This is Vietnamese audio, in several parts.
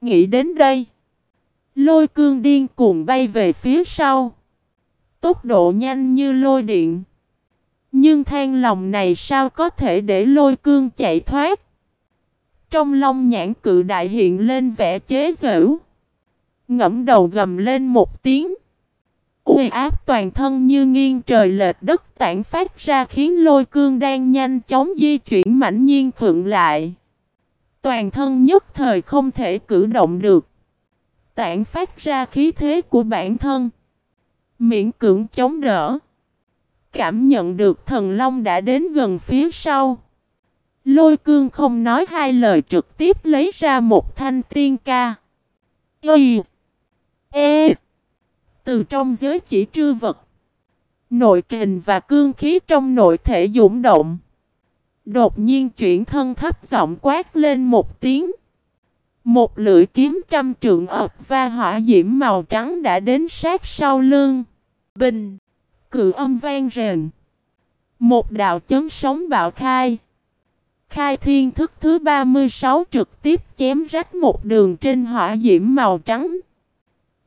Nghĩ đến đây. Lôi cương điên cuồng bay về phía sau. Tốc độ nhanh như lôi điện. Nhưng than lòng này sao có thể để lôi cương chạy thoát. Trong lòng nhãn cự đại hiện lên vẻ chế giễu. Ngẫm đầu gầm lên một tiếng. Uy áp toàn thân như nghiêng trời lệch đất tản phát ra khiến lôi cương đang nhanh chóng di chuyển mãnh nhiên khựng lại. Toàn thân nhất thời không thể cử động được. Tản phát ra khí thế của bản thân. Miễn cưỡng chống đỡ. Cảm nhận được thần long đã đến gần phía sau. Lôi cương không nói hai lời trực tiếp lấy ra một thanh tiên ca. Y. E. Từ trong giới chỉ trư vật. Nội kình và cương khí trong nội thể dũng động. Đột nhiên chuyển thân thấp giọng quát lên một tiếng. Một lưỡi kiếm trăm trượng ập và hỏa diễm màu trắng đã đến sát sau lưng. Bình. Cự âm vang rền. Một đạo chấn sóng bạo khai. Khai thiên thức thứ 36 trực tiếp chém rách một đường trên hỏa diễm màu trắng.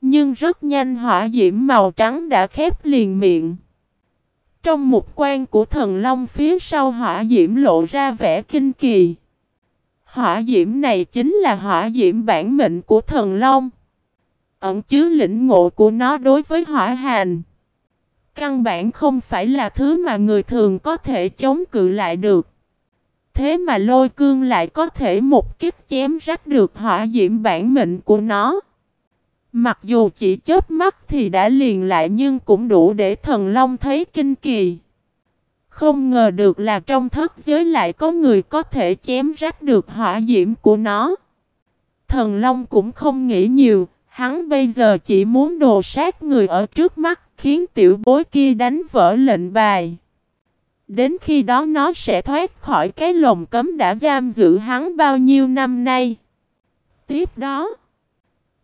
Nhưng rất nhanh hỏa diễm màu trắng đã khép liền miệng. Trong một quan của thần long phía sau hỏa diễm lộ ra vẻ kinh kỳ. Hỏa diễm này chính là hỏa diễm bản mệnh của thần long. Ẩn chứa lĩnh ngộ của nó đối với hỏa hành. Căn bản không phải là thứ mà người thường có thể chống cự lại được. Thế mà lôi cương lại có thể một kiếp chém rách được hỏa diễm bản mệnh của nó. Mặc dù chỉ chớp mắt thì đã liền lại nhưng cũng đủ để thần long thấy kinh kỳ. Không ngờ được là trong thất giới lại có người có thể chém rách được hỏa diễm của nó. Thần long cũng không nghĩ nhiều, hắn bây giờ chỉ muốn đồ sát người ở trước mắt khiến tiểu bối kia đánh vỡ lệnh bài. Đến khi đó nó sẽ thoát khỏi cái lồng cấm đã giam giữ hắn bao nhiêu năm nay. Tiếp đó,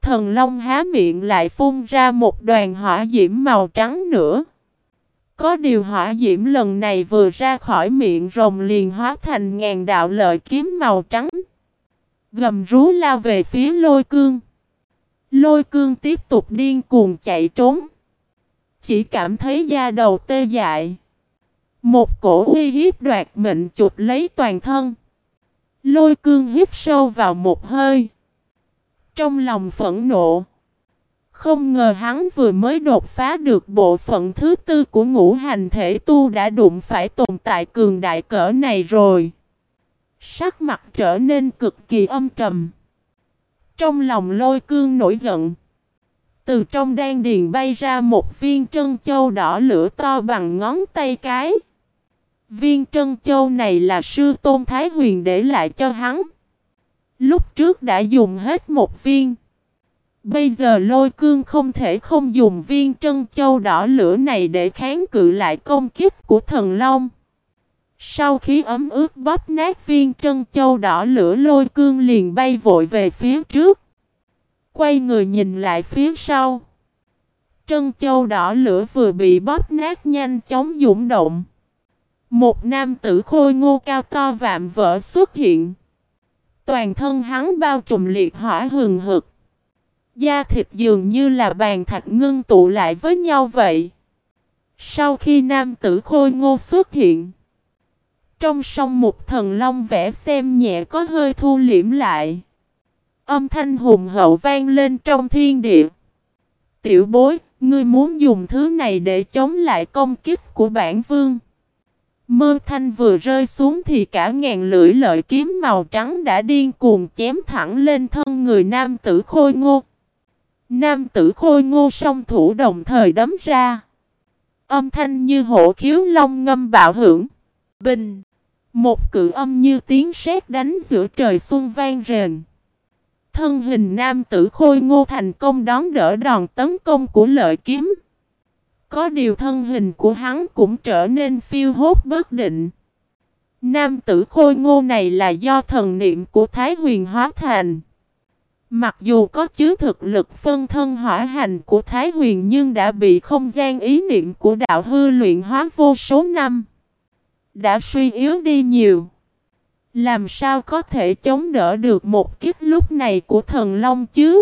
thần long há miệng lại phun ra một đoàn hỏa diễm màu trắng nữa. Có điều hỏa diễm lần này vừa ra khỏi miệng rồng liền hóa thành ngàn đạo lợi kiếm màu trắng. Gầm rú lao về phía lôi cương. Lôi cương tiếp tục điên cuồng chạy trốn. Chỉ cảm thấy da đầu tê dại. Một cổ uy hiếp đoạt mệnh chụp lấy toàn thân. Lôi cương hít sâu vào một hơi. Trong lòng phẫn nộ. Không ngờ hắn vừa mới đột phá được bộ phận thứ tư của ngũ hành thể tu đã đụng phải tồn tại cường đại cỡ này rồi. Sắc mặt trở nên cực kỳ âm trầm. Trong lòng lôi cương nổi giận. Từ trong đan điền bay ra một viên trân châu đỏ lửa to bằng ngón tay cái. Viên trân châu này là sư tôn Thái Huyền để lại cho hắn. Lúc trước đã dùng hết một viên. Bây giờ lôi cương không thể không dùng viên trân châu đỏ lửa này để kháng cự lại công kích của thần long. Sau khi ấm ướt bóp nát viên trân châu đỏ lửa, lôi cương liền bay vội về phía trước. Quay người nhìn lại phía sau. Trân châu đỏ lửa vừa bị bóp nát nhanh chóng dũng động. Một nam tử khôi ngô cao to vạm vỡ xuất hiện. Toàn thân hắn bao trùm liệt hỏa hừng hực. Da thịt dường như là bàn thạch ngưng tụ lại với nhau vậy. Sau khi nam tử khôi ngô xuất hiện. Trong sông một thần long vẽ xem nhẹ có hơi thu liễm lại. Âm thanh hùng hậu vang lên trong thiên địa. Tiểu bối, ngươi muốn dùng thứ này để chống lại công kích của bản vương. Mơ thanh vừa rơi xuống thì cả ngàn lưỡi lợi kiếm màu trắng đã điên cuồng chém thẳng lên thân người nam tử khôi ngô. Nam tử khôi ngô song thủ đồng thời đấm ra. Âm thanh như hổ khiếu long ngâm bạo hưởng. Bình. Một cự âm như tiếng sét đánh giữa trời xuân vang rền. Thân hình nam tử khôi ngô thành công đón đỡ đòn tấn công của lợi kiếm. Có điều thân hình của hắn cũng trở nên phiêu hốt bất định. Nam tử khôi ngô này là do thần niệm của Thái huyền hóa thành. Mặc dù có chứa thực lực phân thân hỏa hành của Thái huyền nhưng đã bị không gian ý niệm của đạo hư luyện hóa vô số năm. Đã suy yếu đi nhiều. Làm sao có thể chống đỡ được một kiếp lúc này của thần long chứ?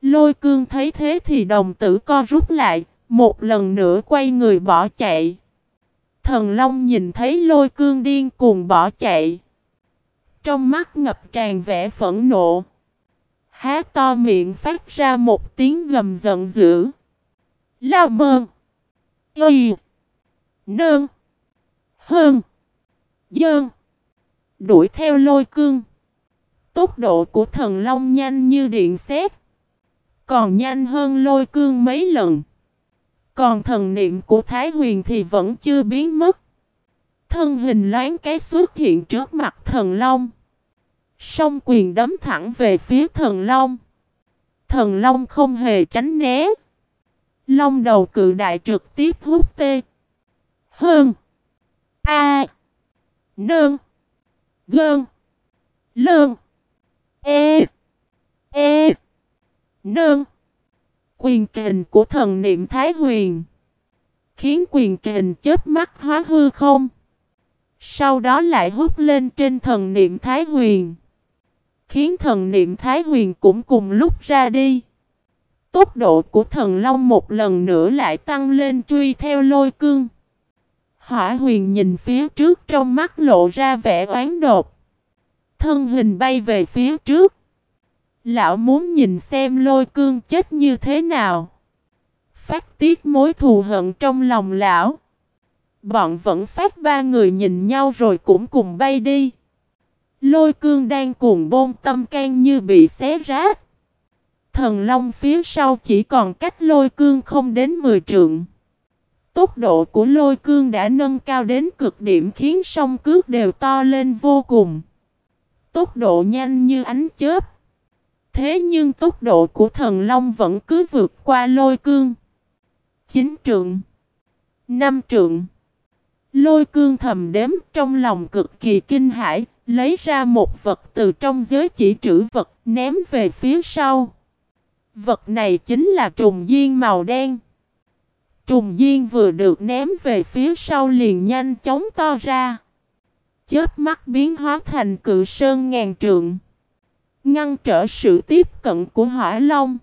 Lôi cương thấy thế thì đồng tử co rút lại, một lần nữa quay người bỏ chạy. Thần long nhìn thấy lôi cương điên cuồng bỏ chạy. Trong mắt ngập tràn vẻ phẫn nộ. Há to miệng phát ra một tiếng gầm giận dữ. la mơn. Y. Nơn. Hơn. Dơn. Đuổi theo lôi cương. Tốc độ của thần long nhanh như điện xét. Còn nhanh hơn lôi cương mấy lần. Còn thần niệm của Thái Huyền thì vẫn chưa biến mất. Thân hình loáng cái xuất hiện trước mặt thần long. Song quyền đấm thẳng về phía thần long. Thần long không hề tránh né. Long đầu cự đại trực tiếp hút tê. Hơn. A. Nương. Gơn. Lương. E. E. Nương. Quyền kình của thần niệm Thái Huyền. Khiến quyền kình chết mắt hóa hư không. Sau đó lại hút lên trên thần niệm Thái Huyền. Khiến thần niệm Thái Huyền cũng cùng lúc ra đi. Tốc độ của thần Long một lần nữa lại tăng lên truy theo lôi cương. Hỏa huyền nhìn phía trước trong mắt lộ ra vẻ oán đột. Thân hình bay về phía trước. Lão muốn nhìn xem lôi cương chết như thế nào. Phát tiết mối thù hận trong lòng lão. Bọn vẫn phát ba người nhìn nhau rồi cũng cùng bay đi. Lôi cương đang cuồng bôn tâm can như bị xé rách. Thần long phía sau chỉ còn cách lôi cương không đến 10 trượng. Tốc độ của lôi cương đã nâng cao đến cực điểm khiến sông cước đều to lên vô cùng. Tốc độ nhanh như ánh chớp. Thế nhưng tốc độ của thần long vẫn cứ vượt qua lôi cương. Chín trượng. Năm trượng. Lôi cương thầm đếm trong lòng cực kỳ kinh hãi, lấy ra một vật từ trong giới chỉ trữ vật, ném về phía sau. Vật này chính là trùng duyên màu đen. Trùng duyên vừa được ném về phía sau liền nhanh chóng to ra. Chớp mắt biến hóa thành cự sơn ngàn trượng. Ngăn trở sự tiếp cận của hỏa long.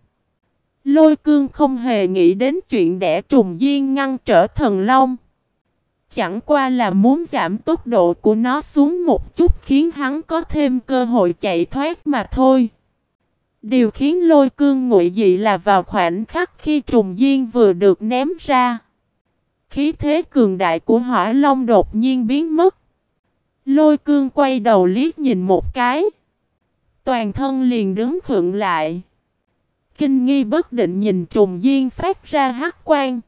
Lôi cương không hề nghĩ đến chuyện đẻ trùng duyên ngăn trở thần long. Chẳng qua là muốn giảm tốc độ của nó xuống một chút khiến hắn có thêm cơ hội chạy thoát mà thôi. Điều khiến lôi cương ngụy dị là vào khoảnh khắc khi trùng duyên vừa được ném ra. Khí thế cường đại của hỏa long đột nhiên biến mất. Lôi cương quay đầu liếc nhìn một cái. Toàn thân liền đứng khựng lại. Kinh nghi bất định nhìn trùng duyên phát ra hắc quang.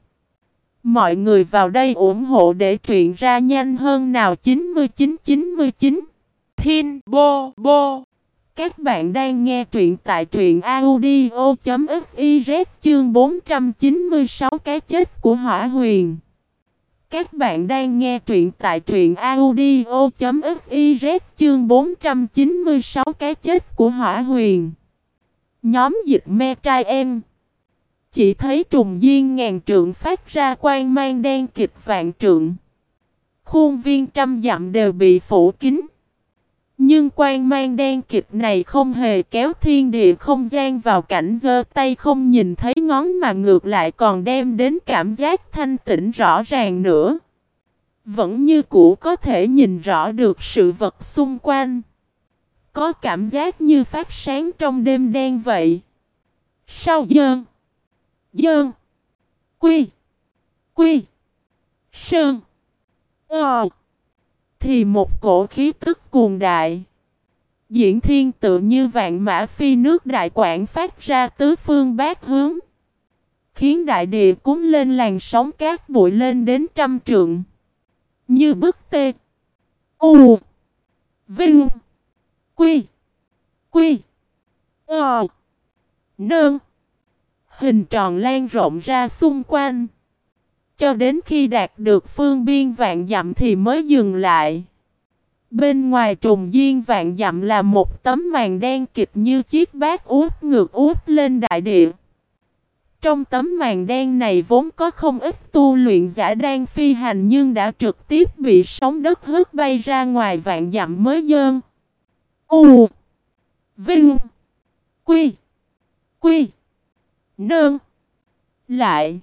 Mọi người vào đây ủng hộ để truyện ra nhanh hơn nào 9999 Thiên Bô Bô Các bạn đang nghe truyện tại truyện audio.fiz chương 496 cái chết của hỏa huyền các bạn đang nghe truyện tại truyện audio.fiz chương 496 cái chết của hỏa huyền Nhóm dịch me trai em chỉ thấy trùng duyên ngàn trượng phát ra quang mang đen kịch vạn trượng. Khuôn viên trăm dặm đều bị phủ kín. Nhưng quang mang đen kịch này không hề kéo thiên địa không gian vào cảnh giơ tay không nhìn thấy ngón mà ngược lại còn đem đến cảm giác thanh tĩnh rõ ràng nữa. Vẫn như cũ có thể nhìn rõ được sự vật xung quanh. Có cảm giác như phát sáng trong đêm đen vậy. Sau dơn. Dơn. Quy. Quy. Sơn. Ờ. Thì một cổ khí tức cuồng đại. Diễn thiên tự như vạn mã phi nước đại quảng phát ra tứ phương bát hướng. Khiến đại địa cúng lên làn sóng cát bụi lên đến trăm trượng. Như bức tê. U. Vinh. Quy. Quy. Ờ. Nương. Hình tròn lan rộng ra xung quanh. Cho đến khi đạt được phương biên vạn dặm thì mới dừng lại. Bên ngoài trùng duyên vạn dặm là một tấm màn đen kịch như chiếc bát úp ngược úp lên đại địa. Trong tấm màn đen này vốn có không ít tu luyện giả đang phi hành nhưng đã trực tiếp bị sóng đất hất bay ra ngoài vạn dặm mới dơn. U, Vinh, Quy Quy, Nương, Lại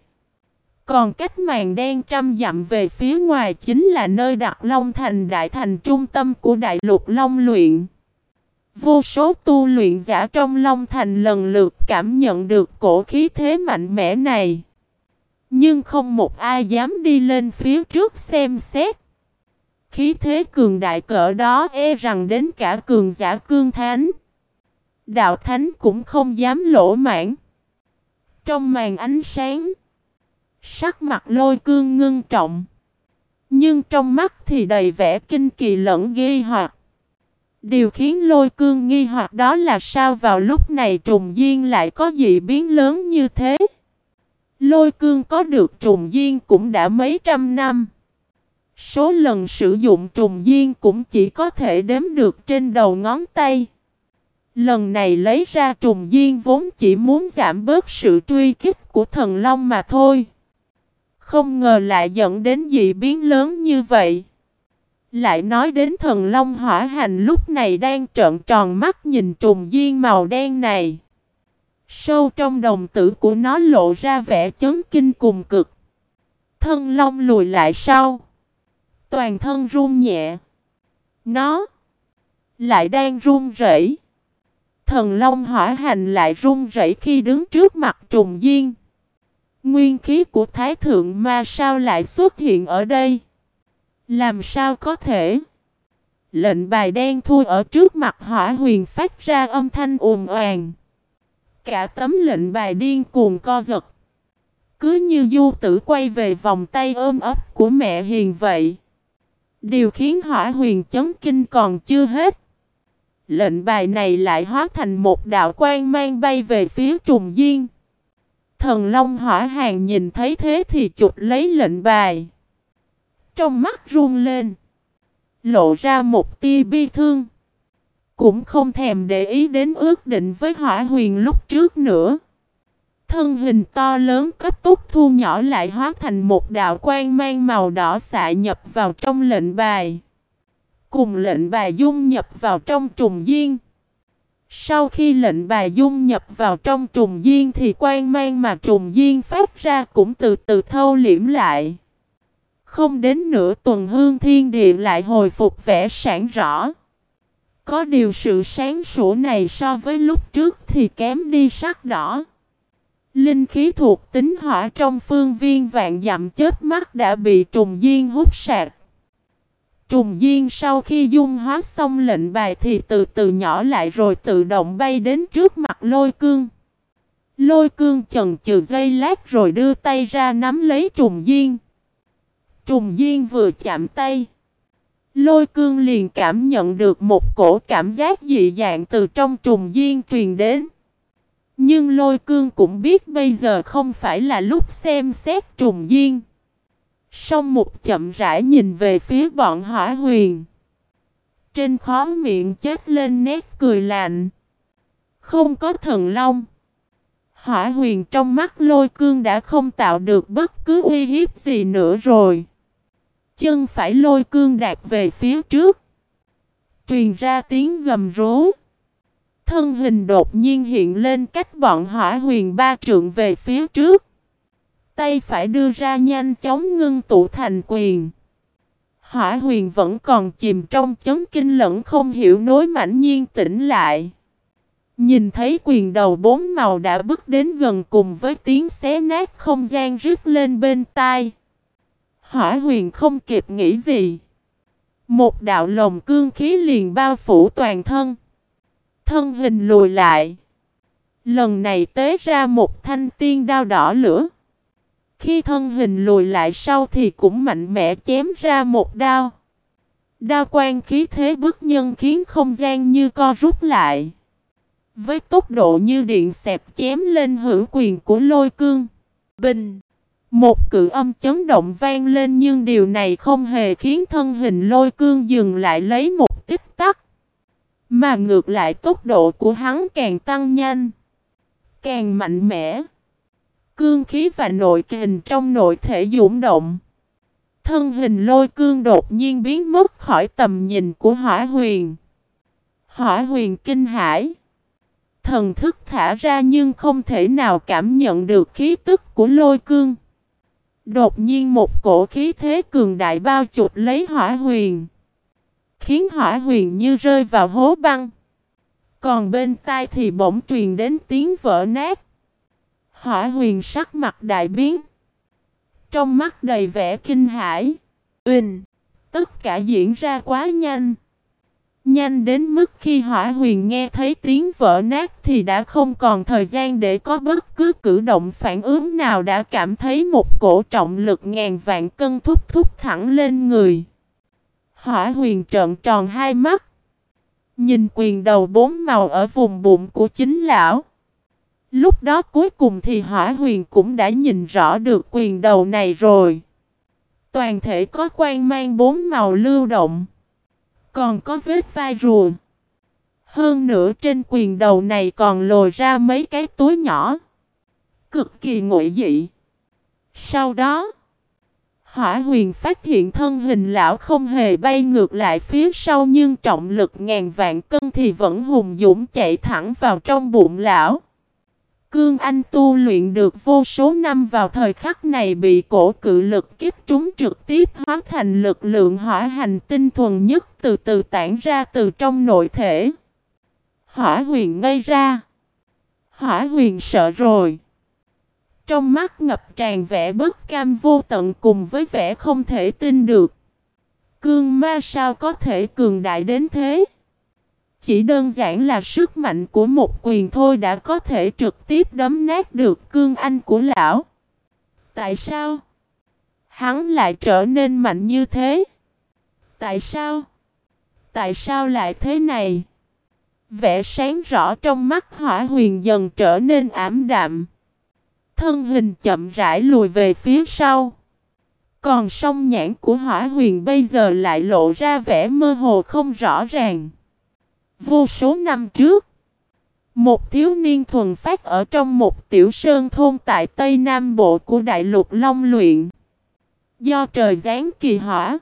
còn cách màn đen trăm dặm về phía ngoài chính là nơi đặt Long Thành Đại Thành trung tâm của Đại lục Long luyện. Vô số tu luyện giả trong Long Thành lần lượt cảm nhận được cổ khí thế mạnh mẽ này. Nhưng không một ai dám đi lên phía trước xem xét. Khí thế cường đại cỡ đó e rằng đến cả cường giả cương thánh. Đạo thánh cũng không dám lỗ mãn. Trong màn ánh sáng, sắc mặt lôi cương ngưng trọng. Nhưng trong mắt thì đầy vẻ kinh kỳ lẫn ghi hoặc. Điều khiến lôi cương nghi hoặc đó là sao vào lúc này trùng duyên lại có dị biến lớn như thế. Lôi cương có được trùng duyên cũng đã mấy trăm năm. Số lần sử dụng trùng duyên cũng chỉ có thể đếm được trên đầu ngón tay. Lần này lấy ra trùng duyên vốn chỉ muốn giảm bớt sự truy kích của thần long mà thôi. Không ngờ lại dẫn đến dị biến lớn như vậy. Lại nói đến thần long hỏa hành lúc này đang trợn tròn mắt nhìn trùng duyên màu đen này. Sâu trong đồng tử của nó lộ ra vẻ chấn kinh cùng cực. Thân long lùi lại sau. Toàn thân run nhẹ. Nó lại đang run rẩy. Thần long hỏa hành lại run rẩy khi đứng trước mặt trùng duyên. Nguyên khí của Thái Thượng Ma sao lại xuất hiện ở đây? Làm sao có thể? Lệnh bài đen thui ở trước mặt hỏa huyền phát ra âm thanh ồn oàn. Cả tấm lệnh bài điên cuồng co giật. Cứ như du tử quay về vòng tay ôm ấp của mẹ hiền vậy. Điều khiến hỏa huyền chấn kinh còn chưa hết. Lệnh bài này lại hóa thành một đạo quan mang bay về phía trùng diên. Thần Long hỏa hàng nhìn thấy thế thì chụp lấy lệnh bài trong mắt run lên. Lộ ra một tia bi thương. Cũng không thèm để ý đến ước định với hỏa huyền lúc trước nữa. Thân hình to lớn cấp tốc thu nhỏ lại hóa thành một đạo quan mang màu đỏ xạ nhập vào trong lệnh bài. Cùng lệnh bài dung nhập vào trong trùng duyên. Sau khi lệnh bài dung nhập vào trong trùng duyên thì quan mang mà trùng duyên phát ra cũng từ từ thâu liễm lại. Không đến nửa tuần hương thiên địa lại hồi phục vẻ sáng rõ. Có điều sự sáng sủa này so với lúc trước thì kém đi sắc đỏ. Linh khí thuộc tính hỏa trong phương viên vạn dặm chết mắt đã bị trùng duyên hút sạc. Trùng duyên sau khi dung hóa xong lệnh bài thì từ từ nhỏ lại rồi tự động bay đến trước mặt lôi cương. Lôi cương chần chừ dây lát rồi đưa tay ra nắm lấy trùng duyên. Trùng Duyên vừa chạm tay. Lôi cương liền cảm nhận được một cổ cảm giác dị dạng từ trong trùng duyên truyền đến. Nhưng lôi cương cũng biết bây giờ không phải là lúc xem xét trùng duyên. Song một chậm rãi nhìn về phía bọn hỏa huyền. Trên khó miệng chết lên nét cười lạnh. Không có thần long. Hỏa huyền trong mắt lôi cương đã không tạo được bất cứ uy hiếp gì nữa rồi chân phải lôi cương đạp về phía trước. Truyền ra tiếng gầm rú. Thân hình đột nhiên hiện lên cách bọn hỏa huyền ba trượng về phía trước. Tay phải đưa ra nhanh chóng ngưng tụ thành quyền. Hỏa huyền vẫn còn chìm trong chấn kinh lẫn không hiểu nối mãnh nhiên tỉnh lại. Nhìn thấy quyền đầu bốn màu đã bước đến gần cùng với tiếng xé nát không gian rứt lên bên tai. Hỏa huyền không kịp nghĩ gì. Một đạo lồng cương khí liền bao phủ toàn thân. Thân hình lùi lại. Lần này tế ra một thanh tiên đao đỏ lửa. Khi thân hình lùi lại sau thì cũng mạnh mẽ chém ra một đao. Đao quan khí thế bức nhân khiến không gian như co rút lại. Với tốc độ như điện xẹp chém lên hữu quyền của lôi cương. Bình! Một cự âm chấn động vang lên nhưng điều này không hề khiến thân hình lôi cương dừng lại lấy một tích tắc. Mà ngược lại tốc độ của hắn càng tăng nhanh. Càng mạnh mẽ. Cương khí và nội kình trong nội thể dũng động. Thân hình lôi cương đột nhiên biến mất khỏi tầm nhìn của hỏa huyền. Hỏa huyền kinh hãi. Thần thức thả ra nhưng không thể nào cảm nhận được khí tức của lôi cương. Đột nhiên một cổ khí thế cường đại bao chụp lấy hỏa huyền. Khiến hỏa huyền như rơi vào hố băng. Còn bên tai thì bỗng truyền đến tiếng vỡ nát. Hỏa huyền sắc mặt đại biến. Trong mắt đầy vẻ kinh hãi. Uỳnh. Tất cả diễn ra quá nhanh. Nhanh đến mức khi hỏa huyền nghe thấy tiếng vỡ nát thì đã không còn thời gian để có bất cứ cử động phản ứng nào, đã cảm thấy một cổ trọng lực ngàn vạn cân thúc thúc thẳng lên người. Hỏa huyền trợn tròn hai mắt. Nhìn quyền đầu bốn màu ở vùng bụng của chính lão. Lúc đó cuối cùng thì hỏa huyền cũng đã nhìn rõ được quyền đầu này rồi. Toàn thể có quan mang bốn màu lưu động. Còn có vết vai rùa. Hơn nữa trên quyền đầu này còn lồi ra mấy cái túi nhỏ. Cực kỳ ngụy dị. Sau đó, hỏa huyền phát hiện thân hình lão không hề bay ngược lại phía sau nhưng trọng lực ngàn vạn cân thì vẫn hùng dũng chạy thẳng vào trong bụng lão. Cương Anh tu luyện được vô số năm vào thời khắc này bị cổ cự lực kích trúng trực tiếp hóa thành lực lượng hỏa hành tinh thuần nhất từ từ tản ra từ trong nội thể. Hỏa huyền ngây ra. Hỏa huyền sợ rồi. Trong mắt ngập tràn vẻ bất cam vô tận cùng với vẻ không thể tin được. Cương ma sao có thể cường đại đến thế? Chỉ đơn giản là sức mạnh của một quyền thôi đã có thể trực tiếp đấm nát được cương anh của lão. Tại sao? Hắn lại trở nên mạnh như thế? Tại sao? Tại sao lại thế này? Vẻ sáng rõ trong mắt hỏa huyền dần trở nên ảm đạm. Thân hình chậm rãi lùi về phía sau. Còn song nhãn của hỏa huyền bây giờ lại lộ ra vẻ mơ hồ không rõ ràng. Vô số năm trước, một thiếu niên thuần phát ở trong một tiểu sơn thôn tại Tây Nam Bộ của Đại lục Long Luyện. Do trời giáng kỳ hỏa,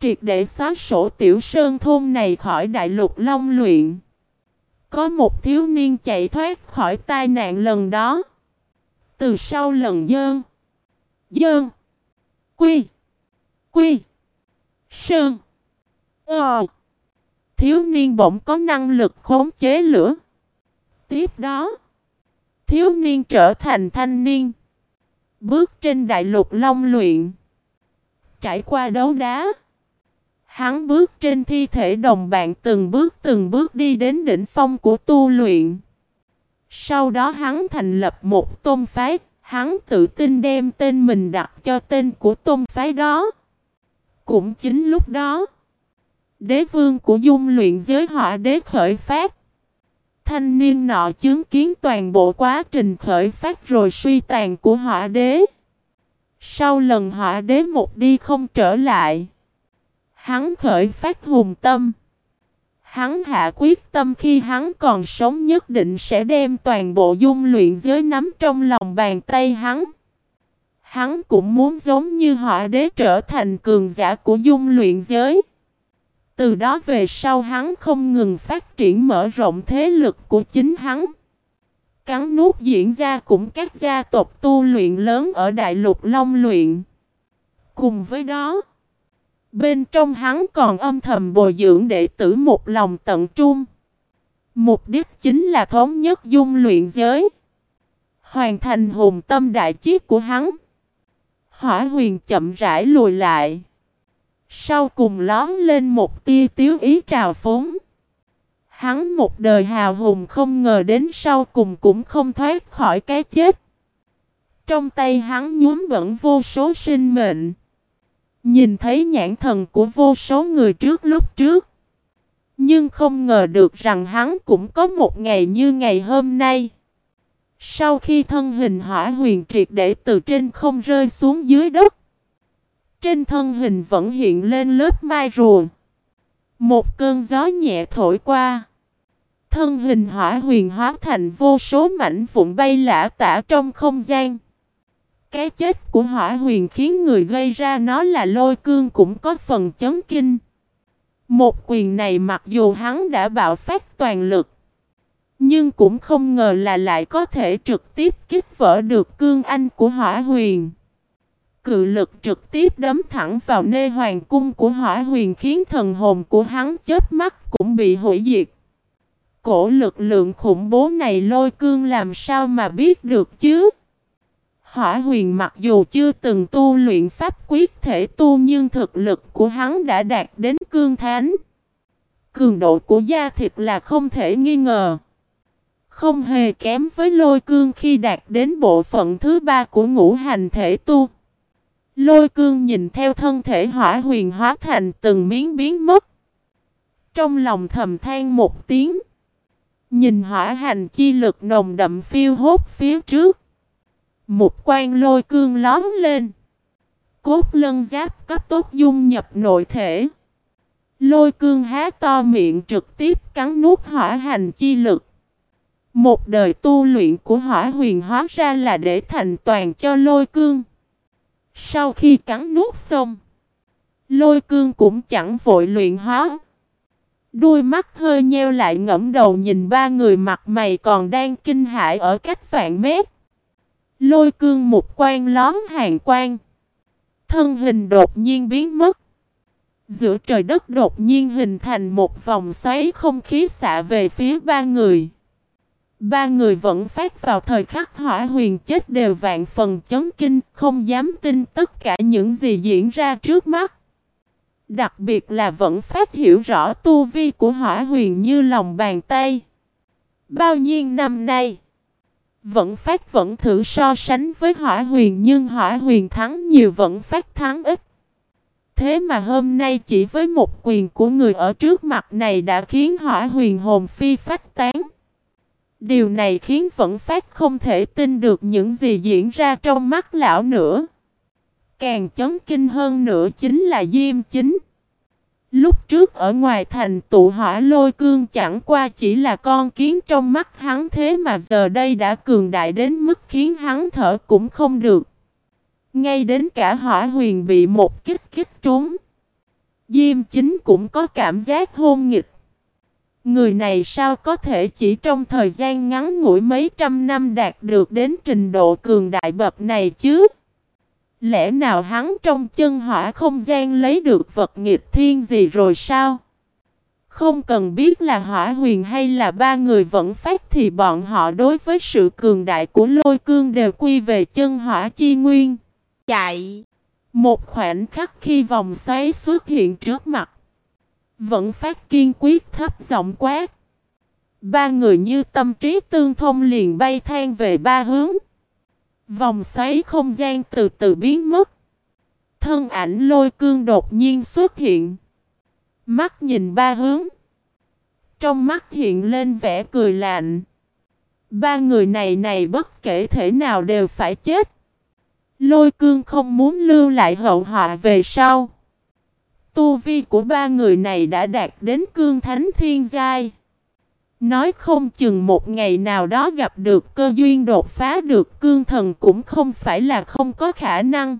triệt để xóa sổ tiểu sơn thôn này khỏi Đại lục Long Luyện. Có một thiếu niên chạy thoát khỏi tai nạn lần đó. Từ sau lần dơn, dơn, quy, quy, sơn, ờ thiếu niên bỗng có năng lực khống chế lửa. Tiếp đó, thiếu niên trở thành thanh niên. Bước trên đại lục long luyện. Trải qua đấu đá. Hắn bước trên thi thể đồng bạn từng bước từng bước đi đến đỉnh phong của tu luyện. Sau đó hắn thành lập một tôn phái, hắn tự tin đem tên mình đặt cho tên của tôn phái đó. Cũng chính lúc đó, Đế vương của dung luyện giới hỏa đế khởi phát. Thanh niên nọ chứng kiến toàn bộ quá trình khởi phát rồi suy tàn của hỏa đế. Sau lần hỏa đế một đi không trở lại. Hắn khởi phát hùng tâm. Hắn hạ quyết tâm khi hắn còn sống nhất định sẽ đem toàn bộ dung luyện giới nắm trong lòng bàn tay hắn. Hắn cũng muốn giống như hỏa đế trở thành cường giả của dung luyện giới. Từ đó về sau hắn không ngừng phát triển mở rộng thế lực của chính hắn. Cắn nuốt diễn ra cũng các gia tộc tu luyện lớn ở Đại lục Long luyện. Cùng với đó, bên trong hắn còn âm thầm bồi dưỡng đệ tử một lòng tận trung. Mục đích chính là thống nhất dung luyện giới. Hoàn thành hùng tâm đại chiết của hắn. Hỏa huyền chậm rãi lùi lại. Sau cùng lón lên một tia tiếu ý trào phúng. Hắn một đời hào hùng không ngờ đến sau cùng cũng không thoát khỏi cái chết. Trong tay hắn nhuốm bẩn vô số sinh mệnh. Nhìn thấy nhãn thần của vô số người trước lúc trước. Nhưng không ngờ được rằng hắn cũng có một ngày như ngày hôm nay. Sau khi thân hình hỏa huyền triệt để từ trên không rơi xuống dưới đất. Trên thân hình vẫn hiện lên lớp mai rùa. Một cơn gió nhẹ thổi qua. Thân hình hỏa huyền hóa thành vô số mảnh vụn bay lả tả trong không gian. Cái chết của hỏa huyền khiến người gây ra nó là lôi cương cũng có phần chấn kinh. Một quyền này mặc dù hắn đã bạo phát toàn lực. Nhưng cũng không ngờ là lại có thể trực tiếp kích vỡ được cương anh của hỏa huyền. Cự lực trực tiếp đấm thẳng vào nê hoàng cung của hỏa huyền khiến thần hồn của hắn chết mắt cũng bị hủy diệt. Cổ lực lượng khủng bố này lôi cương làm sao mà biết được chứ? Hỏa huyền mặc dù chưa từng tu luyện pháp quyết thể tu nhưng thực lực của hắn đã đạt đến cương thánh. Cường độ của da thịt là không thể nghi ngờ. Không hề kém với lôi cương khi đạt đến bộ phận thứ ba của ngũ hành thể tu. Lôi cương nhìn theo thân thể hỏa huyền hóa thành từng miếng biến mất. Trong lòng thầm than một tiếng. Nhìn hỏa hành chi lực nồng đậm phiêu hốt phía trước. Một quan lôi cương lón lên. Cốt lân giáp cấp tốt dung nhập nội thể. Lôi cương há to miệng trực tiếp cắn nuốt hỏa hành chi lực. Một đời tu luyện của hỏa huyền hóa ra là để thành toàn cho lôi cương. Sau khi cắn nuốt xong, lôi cương cũng chẳng vội luyện hóa. Đuôi mắt hơi nheo lại ngẫm đầu nhìn ba người mặt mày còn đang kinh hãi ở cách vạn mét. Lôi cương một quan lón hàng quan. Thân hình đột nhiên biến mất. Giữa trời đất đột nhiên hình thành một vòng xoáy không khí xạ về phía ba người. Ba người vẫn phát vào thời khắc hỏa huyền chết đều vạn phần chấn kinh, không dám tin tất cả những gì diễn ra trước mắt. Đặc biệt là vẫn phát hiểu rõ tu vi của hỏa huyền như lòng bàn tay. Bao nhiêu năm nay, vẫn phát vẫn thử so sánh với hỏa huyền nhưng hỏa huyền thắng nhiều vẫn phát thắng ít. Thế mà hôm nay chỉ với một quyền của người ở trước mặt này đã khiến hỏa huyền hồn phi phách tán. Điều này khiến vẫn phát không thể tin được những gì diễn ra trong mắt lão nữa. Càng chấn kinh hơn nữa chính là Diêm Chính. Lúc trước ở ngoài thành tụ hỏa lôi cương chẳng qua chỉ là con kiến trong mắt hắn thế mà giờ đây đã cường đại đến mức khiến hắn thở cũng không được. Ngay đến cả hỏa huyền bị một kích kích trúng. Diêm chính cũng có cảm giác hôn nghịch. Người này sao có thể chỉ trong thời gian ngắn ngủi mấy trăm năm đạt được đến trình độ cường đại bậc này chứ? Lẽ nào hắn trong chân hỏa không gian lấy được vật nghịch thiên gì rồi sao? Không cần biết là hỏa huyền hay là ba người vẫn phát thì bọn họ đối với sự cường đại của lôi cương đều quy về chân hỏa chi nguyên. Chạy! Một khoảnh khắc khi vòng xoáy xuất hiện trước mặt. Vẫn phát kiên quyết thấp giọng quát. Ba người như tâm trí tương thông liền bay than về ba hướng. Vòng xoáy không gian từ từ biến mất. Thân ảnh lôi cương đột nhiên xuất hiện. Mắt nhìn ba hướng. Trong mắt hiện lên vẻ cười lạnh. Ba người này này bất kể thể nào đều phải chết. Lôi cương không muốn lưu lại hậu họa về sau. Tu vi của ba người này đã đạt đến cương thánh thiên giai. Nói không chừng một ngày nào đó gặp được cơ duyên đột phá được cương thần cũng không phải là không có khả năng.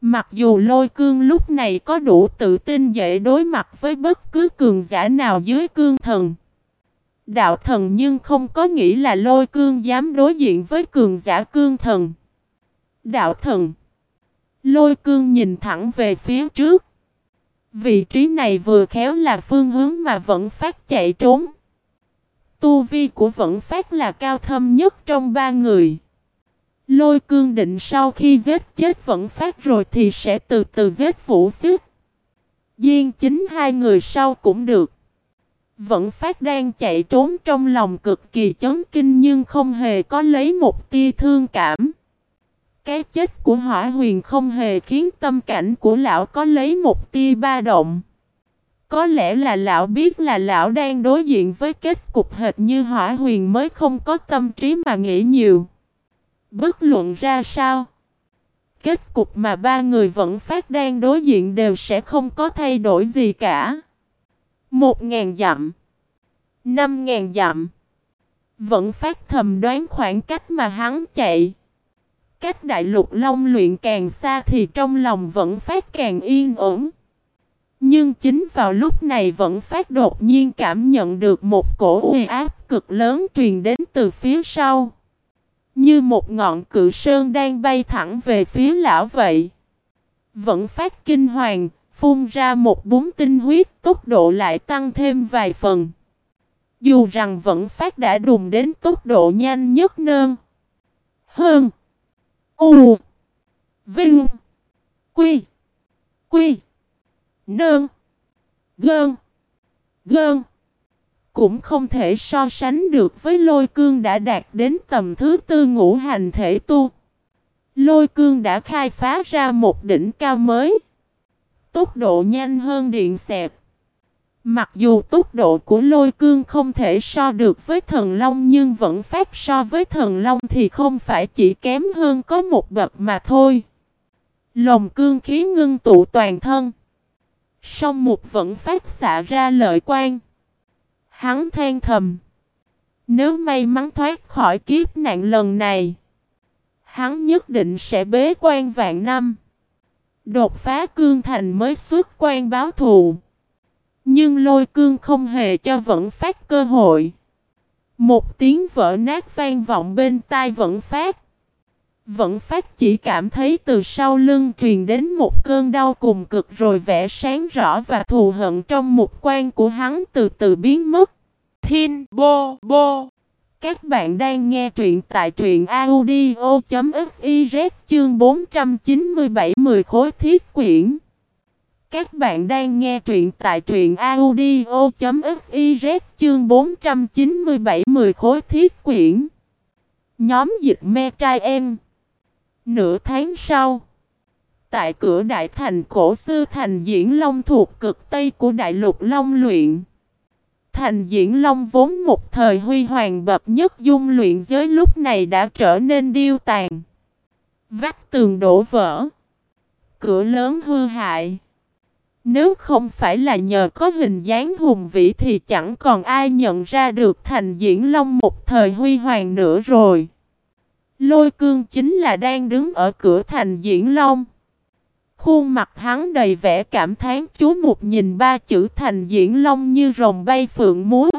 Mặc dù lôi cương lúc này có đủ tự tin dễ đối mặt với bất cứ cường giả nào dưới cương thần. Đạo thần nhưng không có nghĩ là lôi cương dám đối diện với cường giả cương thần. Đạo thần Lôi cương nhìn thẳng về phía trước. Vị trí này vừa khéo là phương hướng mà vẫn phát chạy trốn. Tu vi của vẫn phát là cao thâm nhất trong ba người. Lôi cương định sau khi giết chết vẫn phát rồi thì sẽ từ từ giết vũ xích. Duyên chính hai người sau cũng được. Vẫn phát đang chạy trốn trong lòng cực kỳ chấn kinh nhưng không hề có lấy một tia thương cảm. Cái chết của hỏa huyền không hề khiến tâm cảnh của lão có lấy một tia ba động. Có lẽ là lão biết là lão đang đối diện với kết cục hệt như hỏa huyền mới không có tâm trí mà nghĩ nhiều. Bất luận ra sao? Kết cục mà ba người vẫn phát đang đối diện đều sẽ không có thay đổi gì cả. Một ngàn dặm. Năm ngàn dặm. Vẫn phát thầm đoán khoảng cách mà hắn chạy. Cách đại lục long luyện càng xa thì trong lòng vẫn phát càng yên ổn. Nhưng chính vào lúc này vẫn phát đột nhiên cảm nhận được một cổ uy áp cực lớn truyền đến từ phía sau. Như một ngọn cự sơn đang bay thẳng về phía lão vậy. Vẫn phát kinh hoàng, phun ra một búng tinh huyết, tốc độ lại tăng thêm vài phần. Dù rằng vẫn phát đã đùng đến tốc độ nhanh nhất nơn. Hơn. U. Vinh. Quy. Quy. Nơn. Gơn. Gơn. Cũng không thể so sánh được với lôi cương đã đạt đến tầm thứ tư ngũ hành thể tu. Lôi cương đã khai phá ra một đỉnh cao mới. Tốc độ nhanh hơn điện xẹp. Mặc dù tốc độ của lôi cương không thể so được với thần long nhưng vẫn phát so với thần long thì không phải chỉ kém hơn có một bậc mà thôi. Lồng cương khí ngưng tụ toàn thân. Song mục vẫn phát xạ ra lợi quan. Hắn than thầm. Nếu may mắn thoát khỏi kiếp nạn lần này. Hắn nhất định sẽ bế quan vạn năm. Đột phá cương thành mới xuất quan báo thù. Nhưng lôi cương không hề cho vẫn phát cơ hội. Một tiếng vỡ nát vang vọng bên tai vẫn phát. Vẫn phát chỉ cảm thấy từ sau lưng truyền đến một cơn đau cùng cực rồi vẽ sáng rõ và thù hận trong một quan của hắn từ từ biến mất. Thiên Bô Bô Các bạn đang nghe truyện tại truyện audio.fiz chương 497 10 khối thiết quyển. Các bạn đang nghe truyện tại truyện audio.fiz chương 497 10 khối thiết quyển. Nhóm dịch me trai em. Nửa tháng sau, tại cửa đại thành cổ sư thành diễn long thuộc cực tây của đại lục long luyện. Thành diễn long vốn một thời huy hoàng bậc nhất dung luyện giới lúc này đã trở nên điêu tàn. Vách tường đổ vỡ. Cửa lớn hư hại. Nếu không phải là nhờ có hình dáng hùng vĩ thì chẳng còn ai nhận ra được thành diễn long một thời huy hoàng nữa rồi. Lôi cương chính là đang đứng ở cửa thành diễn long. Khuôn mặt hắn đầy vẻ cảm thán, chú một nhìn ba chữ thành diễn long như rồng bay phượng múa.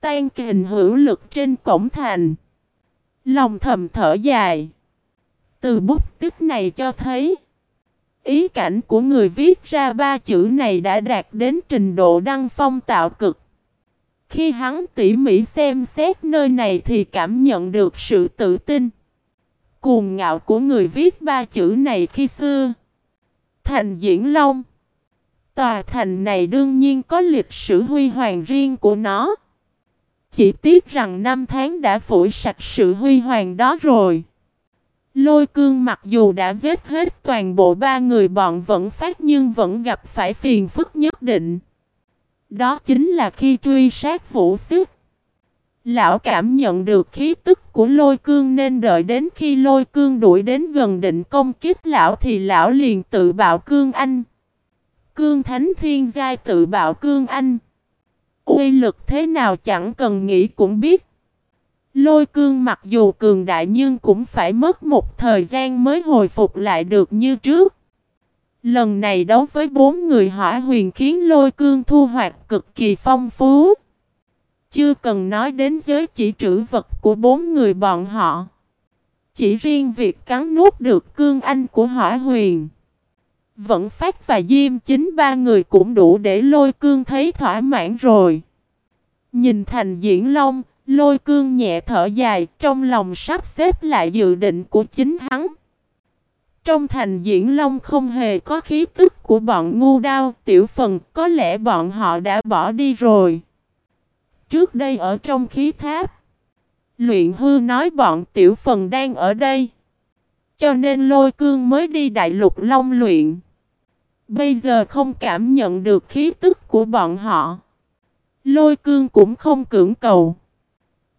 Tan kình hữu lực trên cổng thành. Lòng thầm thở dài. Từ bút tích này cho thấy. Ý cảnh của người viết ra ba chữ này đã đạt đến trình độ đăng phong tạo cực. Khi hắn tỉ mỉ xem xét nơi này thì cảm nhận được sự tự tin. Cuồng ngạo của người viết ba chữ này khi xưa. Thành Diễn Long Tòa thành này đương nhiên có lịch sử huy hoàng riêng của nó. Chỉ tiếc rằng năm tháng đã phủi sạch sự huy hoàng đó rồi. Lôi cương mặc dù đã giết hết toàn bộ ba người bọn vẫn phát nhưng vẫn gặp phải phiền phức nhất định. Đó chính là khi truy sát vũ sức. Lão cảm nhận được khí tức của lôi cương nên đợi đến khi lôi cương đuổi đến gần định công kiếp lão thì lão liền tự bạo cương anh. Cương thánh thiên giai tự bạo cương anh. Uy lực thế nào chẳng cần nghĩ cũng biết. Lôi cương mặc dù cường đại nhưng cũng phải mất một thời gian mới hồi phục lại được như trước. Lần này đấu với bốn người hỏa huyền khiến lôi cương thu hoạch cực kỳ phong phú. Chưa cần nói đến giới chỉ trữ vật của bốn người bọn họ. Chỉ riêng việc cắn nuốt được cương anh của hỏa huyền. Vẫn phát và diêm chính ba người cũng đủ để lôi cương thấy thỏa mãn rồi. Nhìn thành diễn long, lôi cương nhẹ thở dài trong lòng sắp xếp lại dự định của chính hắn. Trong thành diễn long không hề có khí tức của bọn ngu đao, tiểu phần, có lẽ bọn họ đã bỏ đi rồi. Trước đây ở trong khí tháp, luyện hư nói bọn tiểu phần đang ở đây. Cho nên lôi cương mới đi đại lục long luyện. Bây giờ không cảm nhận được khí tức của bọn họ. Lôi cương cũng không cưỡng cầu.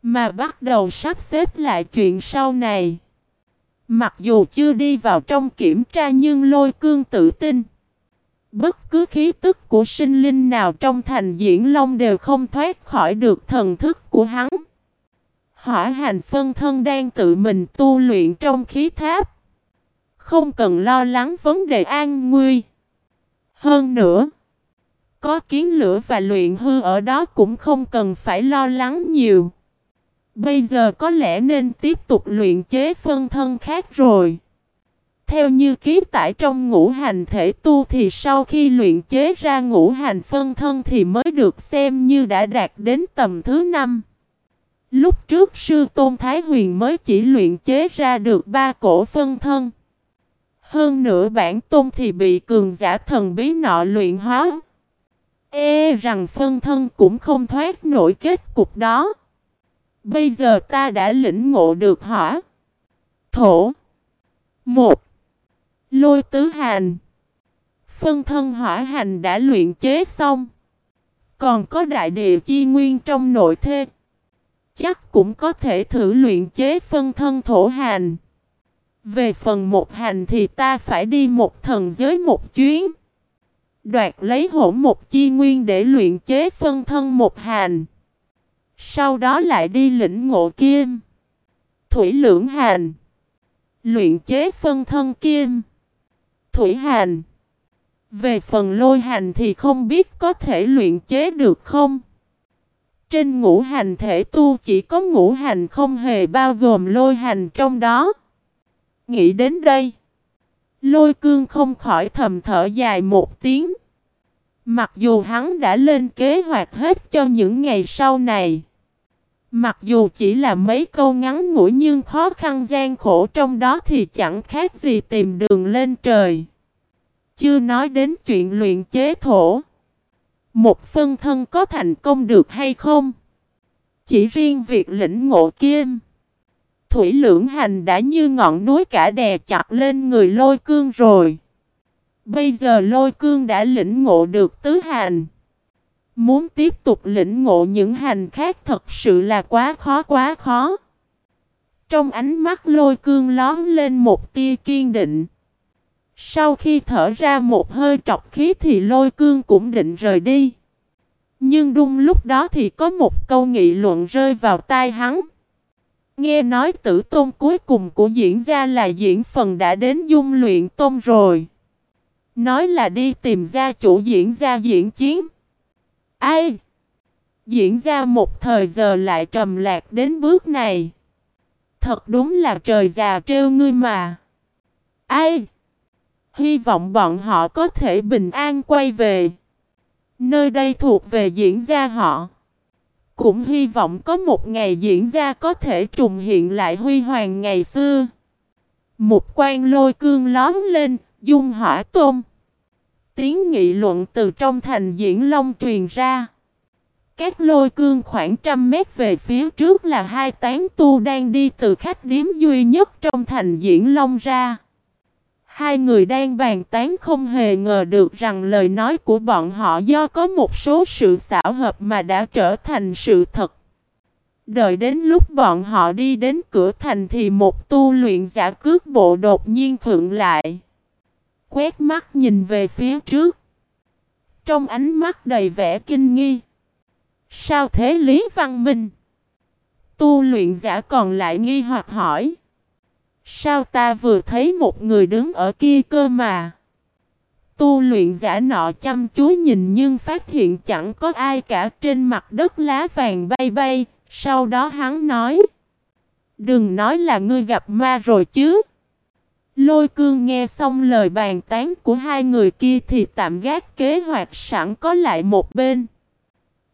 Mà bắt đầu sắp xếp lại chuyện sau này. Mặc dù chưa đi vào trong kiểm tra nhưng lôi cương tự tin. Bất cứ khí tức của sinh linh nào trong thành diễn long đều không thoát khỏi được thần thức của hắn. Hỏa hành phân thân đang tự mình tu luyện trong khí tháp. Không cần lo lắng vấn đề an nguy. Hơn nữa, có kiến lửa và luyện hư ở đó cũng không cần phải lo lắng nhiều. Bây giờ có lẽ nên tiếp tục luyện chế phân thân khác rồi. Theo như ký tải trong ngũ hành thể tu thì sau khi luyện chế ra ngũ hành phân thân thì mới được xem như đã đạt đến tầm thứ năm. Lúc trước sư Tôn Thái Huyền mới chỉ luyện chế ra được ba cổ phân thân. Hơn nữa bản tôn thì bị cường giả thần bí nọ luyện hóa. E rằng phân thân cũng không thoát nổi kết cục đó. Bây giờ ta đã lĩnh ngộ được hỏa. Thổ. Một. Lôi tứ hành. Phân thân hỏa hành đã luyện chế xong. Còn có đại địa chi nguyên trong nội thê. Chắc cũng có thể thử luyện chế phân thân thổ hành. Về phần một hành thì ta phải đi một thần giới một chuyến. Đoạt lấy hổ một chi nguyên để luyện chế phân thân một hành. Sau đó lại đi lĩnh ngộ kim. Thủy lưỡng hành. Luyện chế phân thân kim. Thủy hành. Về phần lôi hành thì không biết có thể luyện chế được không? Trên ngũ hành thể tu chỉ có ngũ hành không hề bao gồm lôi hành trong đó. Nghĩ đến đây. Lôi cương không khỏi thầm thở dài một tiếng. Mặc dù hắn đã lên kế hoạch hết cho những ngày sau này. Mặc dù chỉ là mấy câu ngắn ngủi nhưng khó khăn gian khổ trong đó thì chẳng khác gì tìm đường lên trời. Chưa nói đến chuyện luyện chế thổ. Một phân thân có thành công được hay không? Chỉ riêng việc lĩnh ngộ kim. Thủy lưỡng hành đã như ngọn núi cả đè chặt lên người lôi cương rồi. Bây giờ lôi cương đã lĩnh ngộ được tứ hành. Muốn tiếp tục lĩnh ngộ những hành khác thật sự là quá khó quá khó. Trong ánh mắt lôi cương lón lên một tia kiên định. Sau khi thở ra một hơi trọc khí thì lôi cương cũng định rời đi. Nhưng đung lúc đó thì có một câu nghị luận rơi vào tai hắn. Nghe nói tử tôn cuối cùng của diễn gia là diễn phần đã đến dung luyện tôn rồi. Nói là đi tìm gia chủ diễn gia diễn chiến. Ai? Diễn ra một thời giờ lại trầm lạc đến bước này. Thật đúng là trời già trêu ngươi mà. Ai? Hy vọng bọn họ có thể bình an quay về. Nơi đây thuộc về diễn ra họ. Cũng hy vọng có một ngày diễn ra có thể trùng hiện lại huy hoàng ngày xưa. Một quan lôi cương lóm lên, dung hỏa tôm. Tiếng nghị luận từ trong thành diễn long truyền ra. Các lôi cương khoảng trăm mét về phía trước là hai tán tu đang đi từ khách điếm duy nhất trong thành diễn long ra. Hai người đang bàn tán không hề ngờ được rằng lời nói của bọn họ do có một số sự xảo hợp mà đã trở thành sự thật. Đợi đến lúc bọn họ đi đến cửa thành thì một tu luyện giả cước bộ đột nhiên khựng lại. Quét mắt nhìn về phía trước. Trong ánh mắt đầy vẻ kinh nghi. Sao thế Lý Văn Minh? Tu luyện giả còn lại nghi hoặc hỏi. Sao ta vừa thấy một người đứng ở kia cơ mà? Tu luyện giả nọ chăm chú nhìn nhưng phát hiện chẳng có ai cả, trên mặt đất lá vàng bay bay. Sau đó hắn nói. Đừng nói là ngươi gặp ma rồi chứ. Lôi cương nghe xong lời bàn tán của hai người kia thì tạm gác kế hoạch sẵn có lại một bên.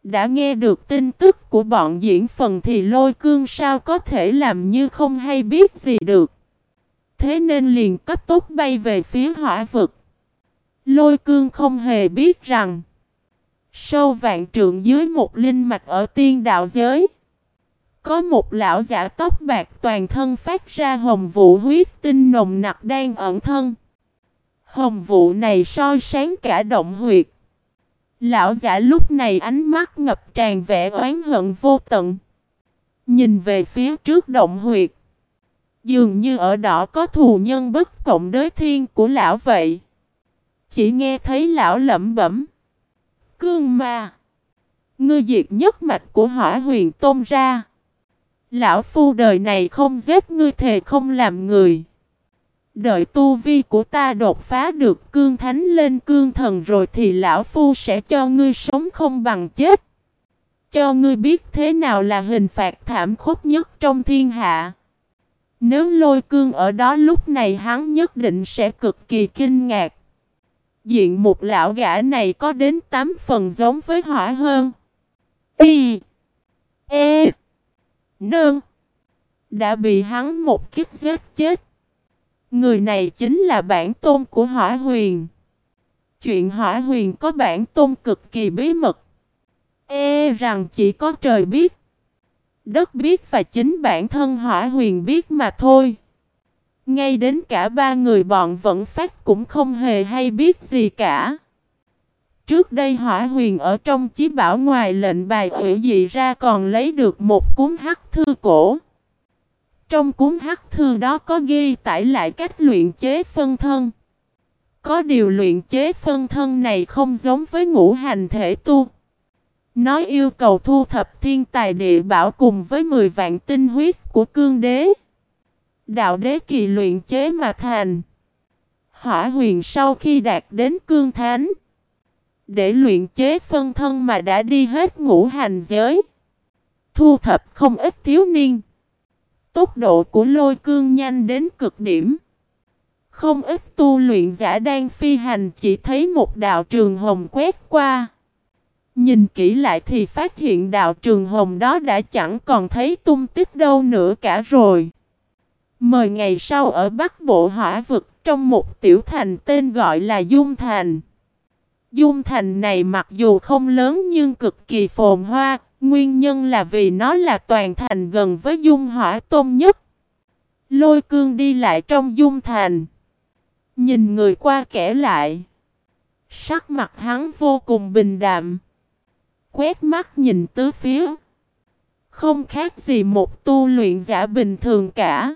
Đã nghe được tin tức của bọn diễn phần thì lôi cương sao có thể làm như không hay biết gì được. Thế nên liền cấp tốc bay về phía hỏa vực. Lôi cương không hề biết rằng, Sâu vạn trượng dưới một linh mạch ở tiên đạo giới có một lão giả tóc bạc toàn thân phát ra hồng vụ huyết tinh nồng nặc đang ẩn thân Hồng vụ này soi sáng cả động huyệt Lão giả lúc này ánh mắt ngập tràn vẻ oán hận vô tận Nhìn về phía trước động huyệt Dường như ở đó có thù nhân bất cộng đới thiên của lão vậy. Chỉ nghe thấy lão lẩm bẩm. Cương ma. Ngươi diệt nhất mạch của hỏa huyền tôn ra. Lão phu đời này không giết ngươi thề không làm người. Đợi tu vi của ta đột phá được cương thánh lên cương thần rồi thì lão phu sẽ cho ngươi sống không bằng chết. Cho ngươi biết thế nào là hình phạt thảm khốc nhất trong thiên hạ. Nếu lôi cương ở đó lúc này hắn nhất định sẽ cực kỳ kinh ngạc. Diện một lão gã này có đến 8 phần giống với hỏa hơn. Y E Nương Đã bị hắn một kiếp giết chết. Người này chính là bản tôn của hỏa huyền. Chuyện hỏa huyền có bản tôn cực kỳ bí mật. E rằng chỉ có trời biết. Đất biết và chính bản thân hỏa huyền biết mà thôi. Ngay đến cả ba người bọn vẫn phát cũng không hề hay biết gì cả. Trước đây hỏa huyền ở trong chí bảo ngoài lệnh bài ủy dị ra còn lấy được một cuốn hắc thư cổ. Trong cuốn hắc thư đó có ghi tải lại cách luyện chế phân thân. Có điều luyện chế phân thân này không giống với ngũ hành thể tu. Nói yêu cầu thu thập thiên tài địa bảo cùng với 10 vạn tinh huyết của cương đế. Đạo đế kỳ luyện chế mà thành. Hỏa huyền sau khi đạt đến cương thánh. Để luyện chế phân thân mà đã đi hết ngũ hành giới. Thu thập không ít thiếu niên. Tốc độ của lôi cương nhanh đến cực điểm. Không ít tu luyện giả đang phi hành chỉ thấy một đạo trường hồng quét qua. Nhìn kỹ lại thì phát hiện đạo trường hồng đó đã chẳng còn thấy tung tích đâu nữa cả rồi. Mời ngày sau ở Bắc Bộ Hỏa Vực, trong một tiểu thành tên gọi là Dung Thành. Dung Thành này mặc dù không lớn nhưng cực kỳ phồn hoa, nguyên nhân là vì nó là toàn thành gần với Dung Hỏa Tôn nhất. Lôi cương đi lại trong Dung Thành. Nhìn người qua kẻ lại. Sắc mặt hắn vô cùng bình đạm. Quét mắt nhìn tứ phía. Không khác gì một tu luyện giả bình thường cả.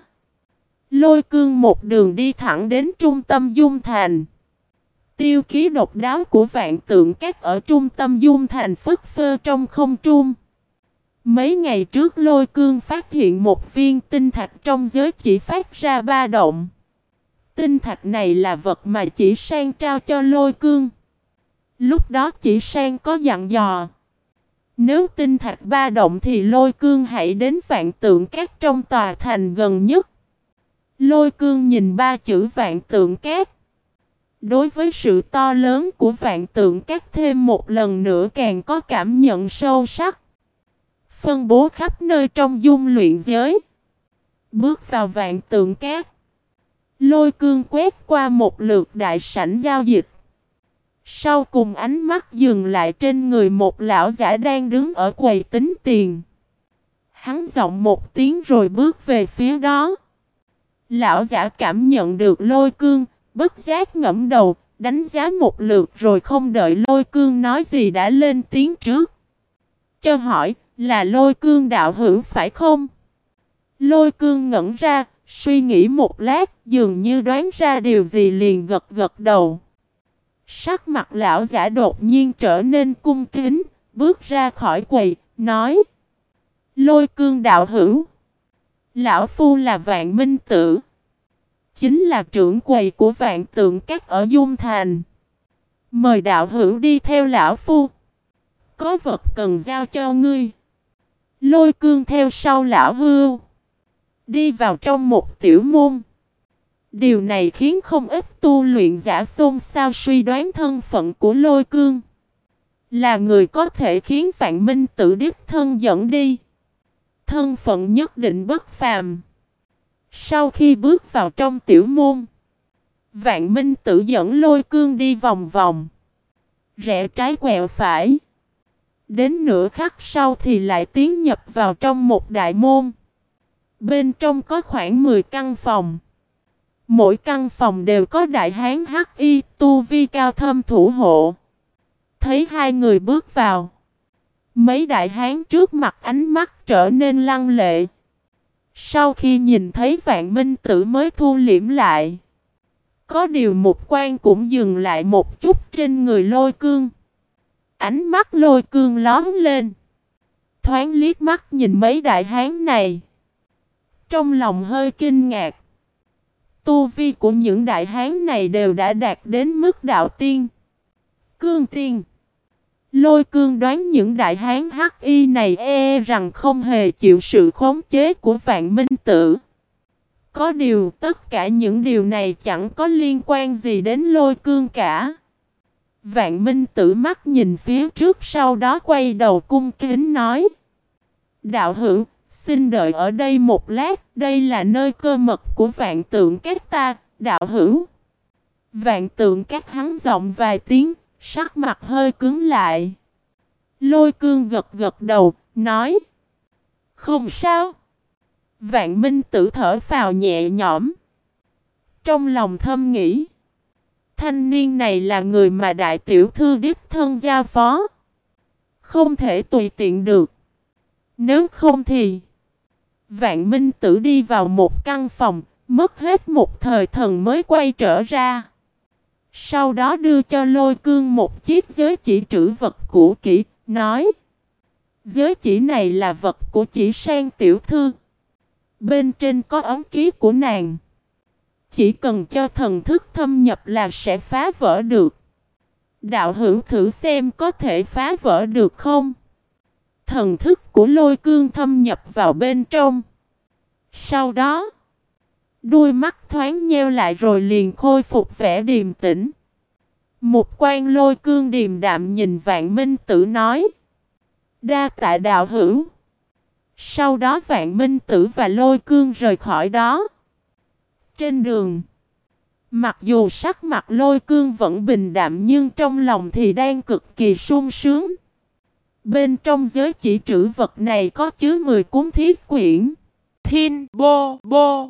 Lôi cương một đường đi thẳng đến trung tâm Dung Thành. Tiêu ký độc đáo của vạn tượng các ở trung tâm Dung Thành phức phơ trong không trung. Mấy ngày trước lôi cương phát hiện một viên tinh thạch trong giới chỉ phát ra ba động. Tinh thạch này là vật mà chỉ sang trao cho lôi cương. Lúc đó chỉ sang có dặn dò. Nếu tinh thạch ba động thì lôi cương hãy đến vạn tượng các trong tòa thành gần nhất. Lôi cương nhìn ba chữ vạn tượng cát. Đối với sự to lớn của vạn tượng cát thêm một lần nữa càng có cảm nhận sâu sắc. Phân bố khắp nơi trong dung luyện giới. Bước vào vạn tượng cát. Lôi cương quét qua một lượt đại sảnh giao dịch. Sau cùng ánh mắt dừng lại trên người một lão giả đang đứng ở quầy tính tiền. Hắn giọng một tiếng rồi bước về phía đó. Lão giả cảm nhận được lôi cương, bất giác ngẫm đầu, đánh giá một lượt rồi không đợi lôi cương nói gì đã lên tiếng trước. Cho hỏi, là lôi cương đạo hữu phải không? Lôi cương ngẩn ra, suy nghĩ một lát, dường như đoán ra điều gì liền gật gật đầu. Sắc mặt lão giả đột nhiên trở nên cung kính, bước ra khỏi quầy, nói Lôi cương đạo hữu Lão Phu là vạn minh tử Chính là trưởng quầy của vạn tượng các ở Dung Thành Mời đạo hữu đi theo Lão Phu Có vật cần giao cho ngươi Lôi cương theo sau Lão Hưu Đi vào trong một tiểu môn Điều này khiến không ít tu luyện giả xôn xao suy đoán thân phận của lôi cương. Là người có thể khiến Vạn Minh tự đích thân dẫn đi. Thân phận nhất định bất phàm. Sau khi bước vào trong tiểu môn, Vạn Minh tự dẫn lôi cương đi vòng vòng. Rẽ trái quẹo phải. Đến nửa khắc sau thì lại tiến nhập vào trong một đại môn. Bên trong có khoảng 10 căn phòng. Mỗi căn phòng đều có đại hán hắc y tu vi cao thâm thủ hộ. Thấy hai người bước vào. Mấy đại hán trước mặt ánh mắt trở nên lăng lệ. Sau khi nhìn thấy vạn minh tử mới thu liễm lại. Có điều một quan cũng dừng lại một chút trên người lôi cương. Ánh mắt lôi cương lón lên. Thoáng liếc mắt nhìn mấy đại hán này. Trong lòng hơi kinh ngạc. Tu vi của những đại hán này đều đã đạt đến mức đạo tiên. Cương tiên. Lôi cương đoán những đại hán hắc y này e rằng không hề chịu sự khống chế của vạn minh tử. Có điều tất cả những điều này chẳng có liên quan gì đến lôi cương cả. Vạn minh tử mắt nhìn phía trước sau đó quay đầu cung kính nói. Đạo hữu, xin đợi ở đây một lát, đây là nơi cơ mật của vạn tượng các ta, đạo hữu. Vạn tượng các hắn giọng vài tiếng, sắc mặt hơi cứng lại. Lôi cương gật gật đầu, nói. Không sao. Vạn Minh tử thở phào nhẹ nhõm. Trong lòng thâm nghĩ. Thanh niên này là người mà đại tiểu thư đích thân giao phó. Không thể tùy tiện được. Nếu không thì. Vạn Minh tử đi vào một căn phòng. Mất hết một thời thần mới quay trở ra. Sau đó đưa cho lôi cương một chiếc giới chỉ trữ vật cũ kỹ. Nói. Giới chỉ này là vật của chỉ sang tiểu thư. Bên trên có ống ký của nàng. Chỉ cần cho thần thức thâm nhập là sẽ phá vỡ được. Đạo hữu thử xem có thể phá vỡ được không? Thần thức của lôi cương thâm nhập vào bên trong. Sau đó, đuôi mắt thoáng nheo lại rồi liền khôi phục vẻ điềm tĩnh. Một quan lôi cương điềm đạm nhìn vạn minh tử nói. Đa tại đạo hữu. Sau đó Vạn Minh Tử và Lôi Cương rời khỏi đó. Trên đường, mặc dù sắc mặt Lôi Cương vẫn bình đạm nhưng trong lòng thì đang cực kỳ sung sướng. Bên trong giới chỉ trữ vật này có chứa 10 cuốn thiết quyển. Thiên Bô Bô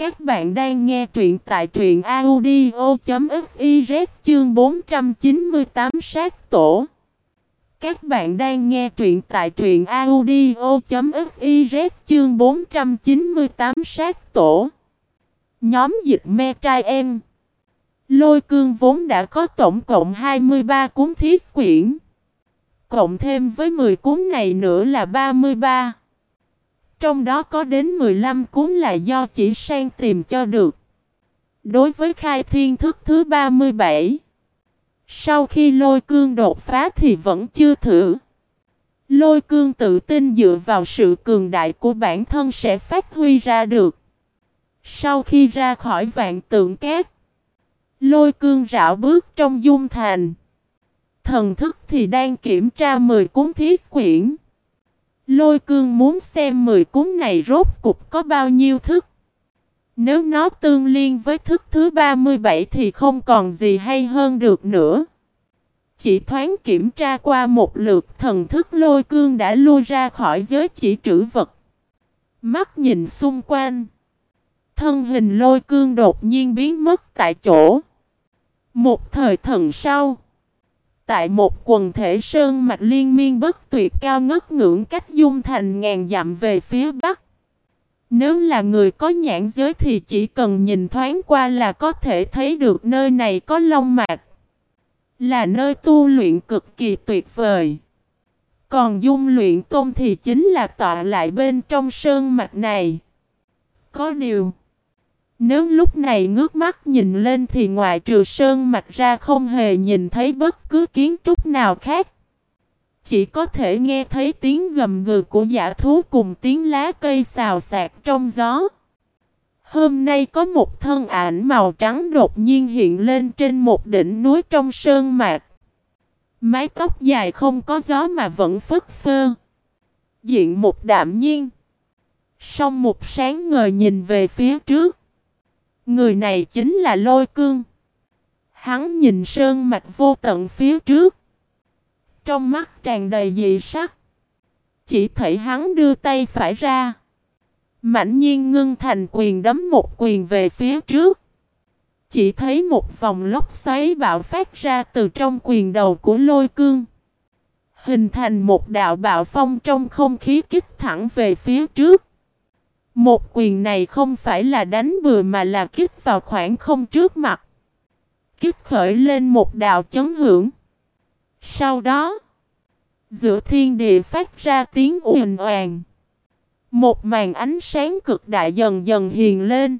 các bạn đang nghe truyện tại truyện audio.fiz chương 498 sát tổ. Các bạn đang nghe truyện tại truyện audio.fiz chương 498 sát tổ. Nhóm dịch me trai em. Lôi cương vốn đã có tổng cộng 23 cuốn thiết quyển. Cộng thêm với 10 cuốn này nữa là 33. Trong đó có đến 15 cuốn là do chỉ sang tìm cho được. Đối với khai thiên thức thứ 37. Sau khi lôi cương đột phá thì vẫn chưa thử. Lôi cương tự tin dựa vào sự cường đại của bản thân sẽ phát huy ra được. Sau khi ra khỏi vạn tượng cát, lôi cương rảo bước trong dung thành. Thần thức thì đang kiểm tra 10 cuốn thiết quyển. Lôi cương muốn xem 10 cuốn này rốt cục có bao nhiêu thức. Nếu nó tương liên với thức thứ 37 thì không còn gì hay hơn được nữa. Chỉ thoáng kiểm tra qua một lượt thần thức lôi cương đã lui ra khỏi giới chỉ trữ vật. Mắt nhìn xung quanh. Thân hình lôi cương đột nhiên biến mất tại chỗ. Một thời thần sau. Tại một quần thể sơn mạch liên miên bất tuyệt cao ngất ngưỡng cách dung thành ngàn dặm về phía bắc. Nếu là người có nhãn giới thì chỉ cần nhìn thoáng qua là có thể thấy được nơi này có long mạc. Là nơi tu luyện cực kỳ tuyệt vời. Còn dung luyện tôn thì chính là tọa lại bên trong sơn mạch này. Có điều. Nếu lúc này ngước mắt nhìn lên thì ngoài trừ sơn mạch ra không hề nhìn thấy bất cứ kiến trúc nào khác. Chỉ có thể nghe thấy tiếng gầm gừ của giả thú cùng tiếng lá cây xào xạc trong gió. Hôm nay có một thân ảnh màu trắng đột nhiên hiện lên trên một đỉnh núi trong sơn mạc. Mái tóc dài không có gió mà vẫn phất phơ. Diện một đạm nhiên. Song một sáng ngời nhìn về phía trước. Người này chính là Lôi Cương. Hắn nhìn sơn mạch vô tận phía trước. Trong mắt tràn đầy dị sắc. Chỉ thấy hắn đưa tay phải ra. Mạnh nhiên ngưng thành quyền đấm một quyền về phía trước. Chỉ thấy một vòng lốc xoáy bạo phát ra từ trong quyền đầu của lôi cương. Hình thành một đạo bạo phong trong không khí kích thẳng về phía trước. Một quyền này không phải là đánh bừa mà là kích vào khoảng không trước mặt. kích khởi lên một đạo chấn hưởng. Sau đó, giữa thiên địa phát ra tiếng ùn oàng. Một màn ánh sáng cực đại dần dần hiền lên.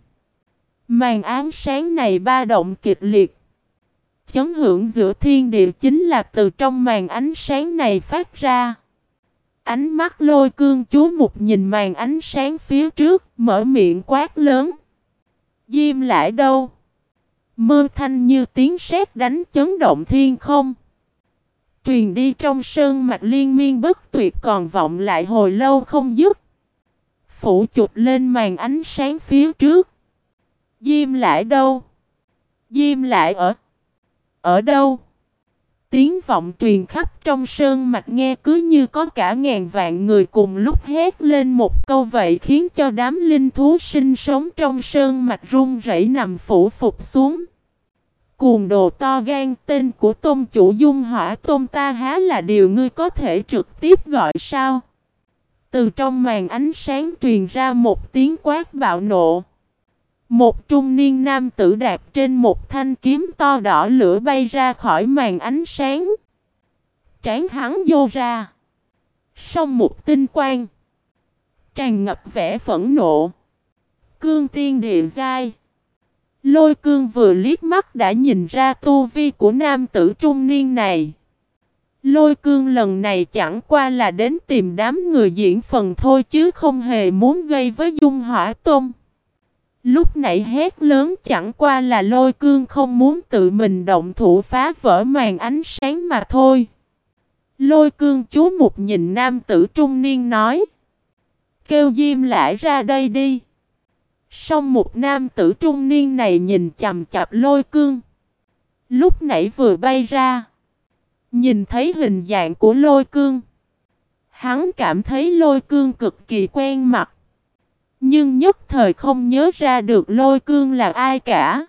Màn ánh sáng này ba động kịch liệt. Chấn hưởng giữa thiên địa chính là từ trong màn ánh sáng này phát ra. Ánh mắt lôi cương chú một nhìn màn ánh sáng phía trước, mở miệng quát lớn. Diêm lại đâu? Mơ thanh như tiếng sét đánh chấn động thiên không. Truyền đi trong sơn mạch liên miên bất tuyệt còn vọng lại hồi lâu không dứt. Phủ chụp lên màn ánh sáng phía trước. Diêm lại đâu? Diêm lại ở? Ở đâu? Tiếng vọng truyền khắp trong sơn mạch nghe cứ như có cả ngàn vạn người cùng lúc hét lên một câu vậy khiến cho đám linh thú sinh sống trong sơn mạch run rẩy nằm phủ phục xuống. Cuồng đồ to gan tên của tôn chủ dung hỏa tôn ta há là điều ngươi có thể trực tiếp gọi sao? Từ trong màn ánh sáng truyền ra một tiếng quát bạo nộ. Một trung niên nam tử đạp trên một thanh kiếm to đỏ lửa bay ra khỏi màn ánh sáng. Trán hắn vô ra. sau một tinh quang. Tràn ngập vẻ phẫn nộ. Cương tiên địa giai. Lôi cương vừa liếc mắt đã nhìn ra tu vi của nam tử trung niên này. Lôi cương lần này chẳng qua là đến tìm đám người diễn phần thôi chứ không hề muốn gây với dung hỏa tôm. Lúc nãy hét lớn chẳng qua là lôi cương không muốn tự mình động thủ phá vỡ màn ánh sáng mà thôi. Lôi cương chú một nhìn nam tử trung niên nói. Kêu diêm lại ra đây đi. Xong một nam tử trung niên này nhìn chầm chập lôi cương. Lúc nãy vừa bay ra. Nhìn thấy hình dạng của lôi cương. Hắn cảm thấy lôi cương cực kỳ quen mặt. Nhưng nhất thời không nhớ ra được lôi cương là ai cả.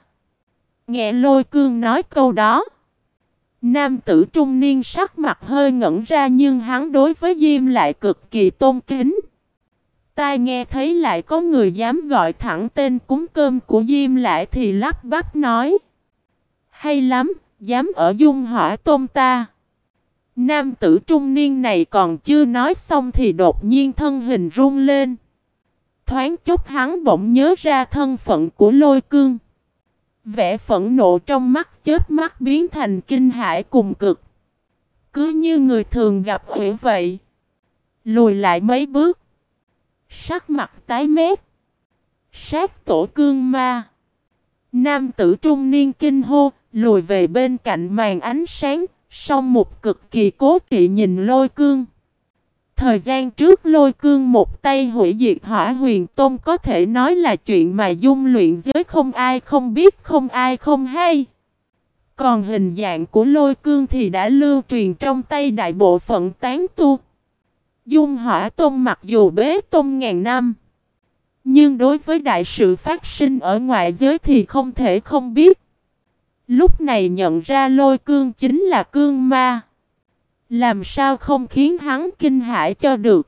Nghe lôi cương nói câu đó. Nam tử trung niên sắc mặt hơi ngẩn ra nhưng hắn đối với Diêm lại cực kỳ tôn kính. Tai nghe thấy lại có người dám gọi thẳng tên cúng cơm của Diêm lại thì lắp bắp nói. Hay lắm, dám ở dung hỏa tôm ta. Nam tử trung niên này còn chưa nói xong thì đột nhiên thân hình run lên. Thoáng chốc hắn bỗng nhớ ra thân phận của lôi cương. Vẻ phẫn nộ trong mắt chết mắt biến thành kinh hãi cùng cực. Cứ như người thường gặp ủy vậy. Lùi lại mấy bước. Sắc mặt tái mét. Sát tổ cương ma. Nam tử trung niên kinh hô, lùi về bên cạnh màn ánh sáng, song một cực kỳ cố kỵ nhìn lôi cương. Thời gian trước lôi cương một tay hủy diệt hỏa huyền tôn có thể nói là chuyện mà dung luyện giới không ai không biết, không ai không hay. Còn hình dạng của lôi cương thì đã lưu truyền trong tay đại bộ phận tán tu. Dung hỏa tôn mặc dù bế tôn ngàn năm. Nhưng đối với đại sự phát sinh ở ngoại giới thì không thể không biết. Lúc này nhận ra lôi cương chính là cương ma. Làm sao không khiến hắn kinh hãi cho được.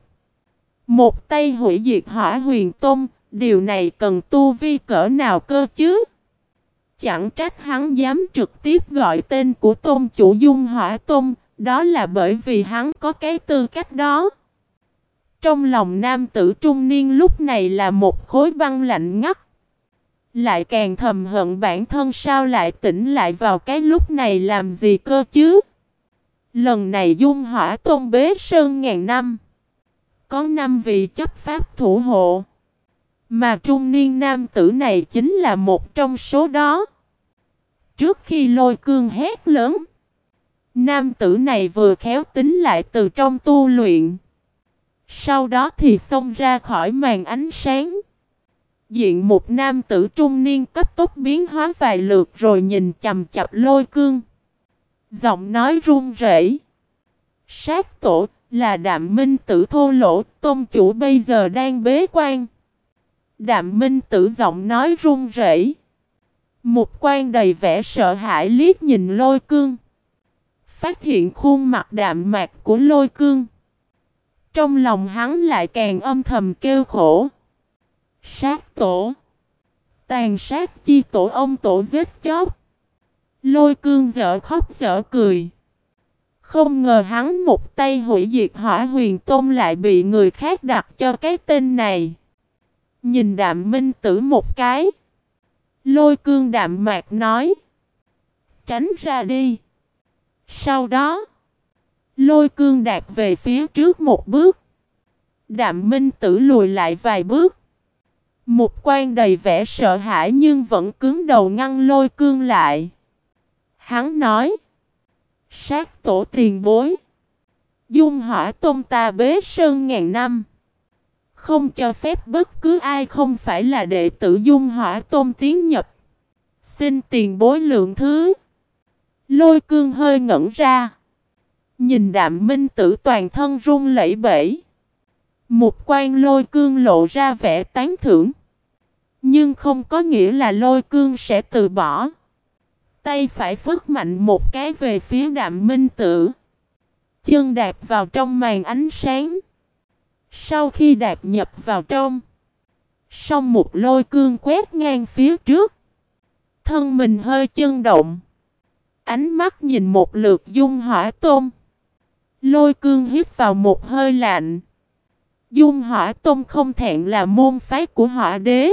Một tay hủy diệt hỏa huyền tôn, điều này cần tu vi cỡ nào cơ chứ? Chẳng trách hắn dám trực tiếp gọi tên của tôn chủ dung hỏa tôn, đó là bởi vì hắn có cái tư cách đó. Trong lòng nam tử trung niên lúc này là một khối băng lạnh ngắt. Lại càng thầm hận bản thân sao lại tỉnh lại vào cái lúc này làm gì cơ chứ? Lần này dung hỏa tôn bế sơn ngàn năm. Có năm vị chấp pháp thủ hộ. Mà trung niên nam tử này chính là một trong số đó. Trước khi lôi cương hét lớn. Nam tử này vừa khéo tính lại từ trong tu luyện. Sau đó thì xông ra khỏi màn ánh sáng. Diện một nam tử trung niên cấp tốc biến hóa vài lượt rồi nhìn chầm chập lôi cương. Giọng nói run rẩy. Sát tổ là đạm minh tử thô lỗ, tôn chủ bây giờ đang bế quan. Đạm minh tử giọng nói run rẩy. Một quan đầy vẻ sợ hãi liếc nhìn lôi cương. Phát hiện khuôn mặt đạm mạc của lôi cương. Trong lòng hắn lại càng âm thầm kêu khổ. Sát tổ. Tàn sát chi tổ ông tổ giết chóc. Lôi cương dở khóc dở cười. Không ngờ hắn một tay hủy diệt hỏa huyền tôn lại bị người khác đặt cho cái tên này. Nhìn đạm minh tử một cái. Lôi cương đạm mạc nói. Tránh ra đi. Sau đó. Lôi cương đạp về phía trước một bước. Đạm minh tử lùi lại vài bước. Một quan đầy vẻ sợ hãi nhưng vẫn cứng đầu ngăn lôi cương lại. Hắn nói. Sát tổ tiền bối. Dung hỏa tôn ta bế sơn ngàn năm. Không cho phép bất cứ ai không phải là đệ tử dung hỏa tôn tiến nhập. Xin tiền bối lượng thứ. Lôi cương hơi ngẩn ra. Nhìn đạm minh tử toàn thân run lẩy bẩy. Một quan lôi cương lộ ra vẻ tán thưởng. Nhưng không có nghĩa là lôi cương sẽ từ bỏ. Tay phải phức mạnh một cái về phía đạm minh tử. Chân đạp vào trong màn ánh sáng. Sau khi đạp nhập vào trong. Xong một lôi cương quét ngang phía trước. Thân mình hơi chân động. Ánh mắt nhìn một lượt dung hỏa tôm. Lôi cương hít vào một hơi lạnh. Dung hỏa tôm không thẹn là môn phái của hỏa đế.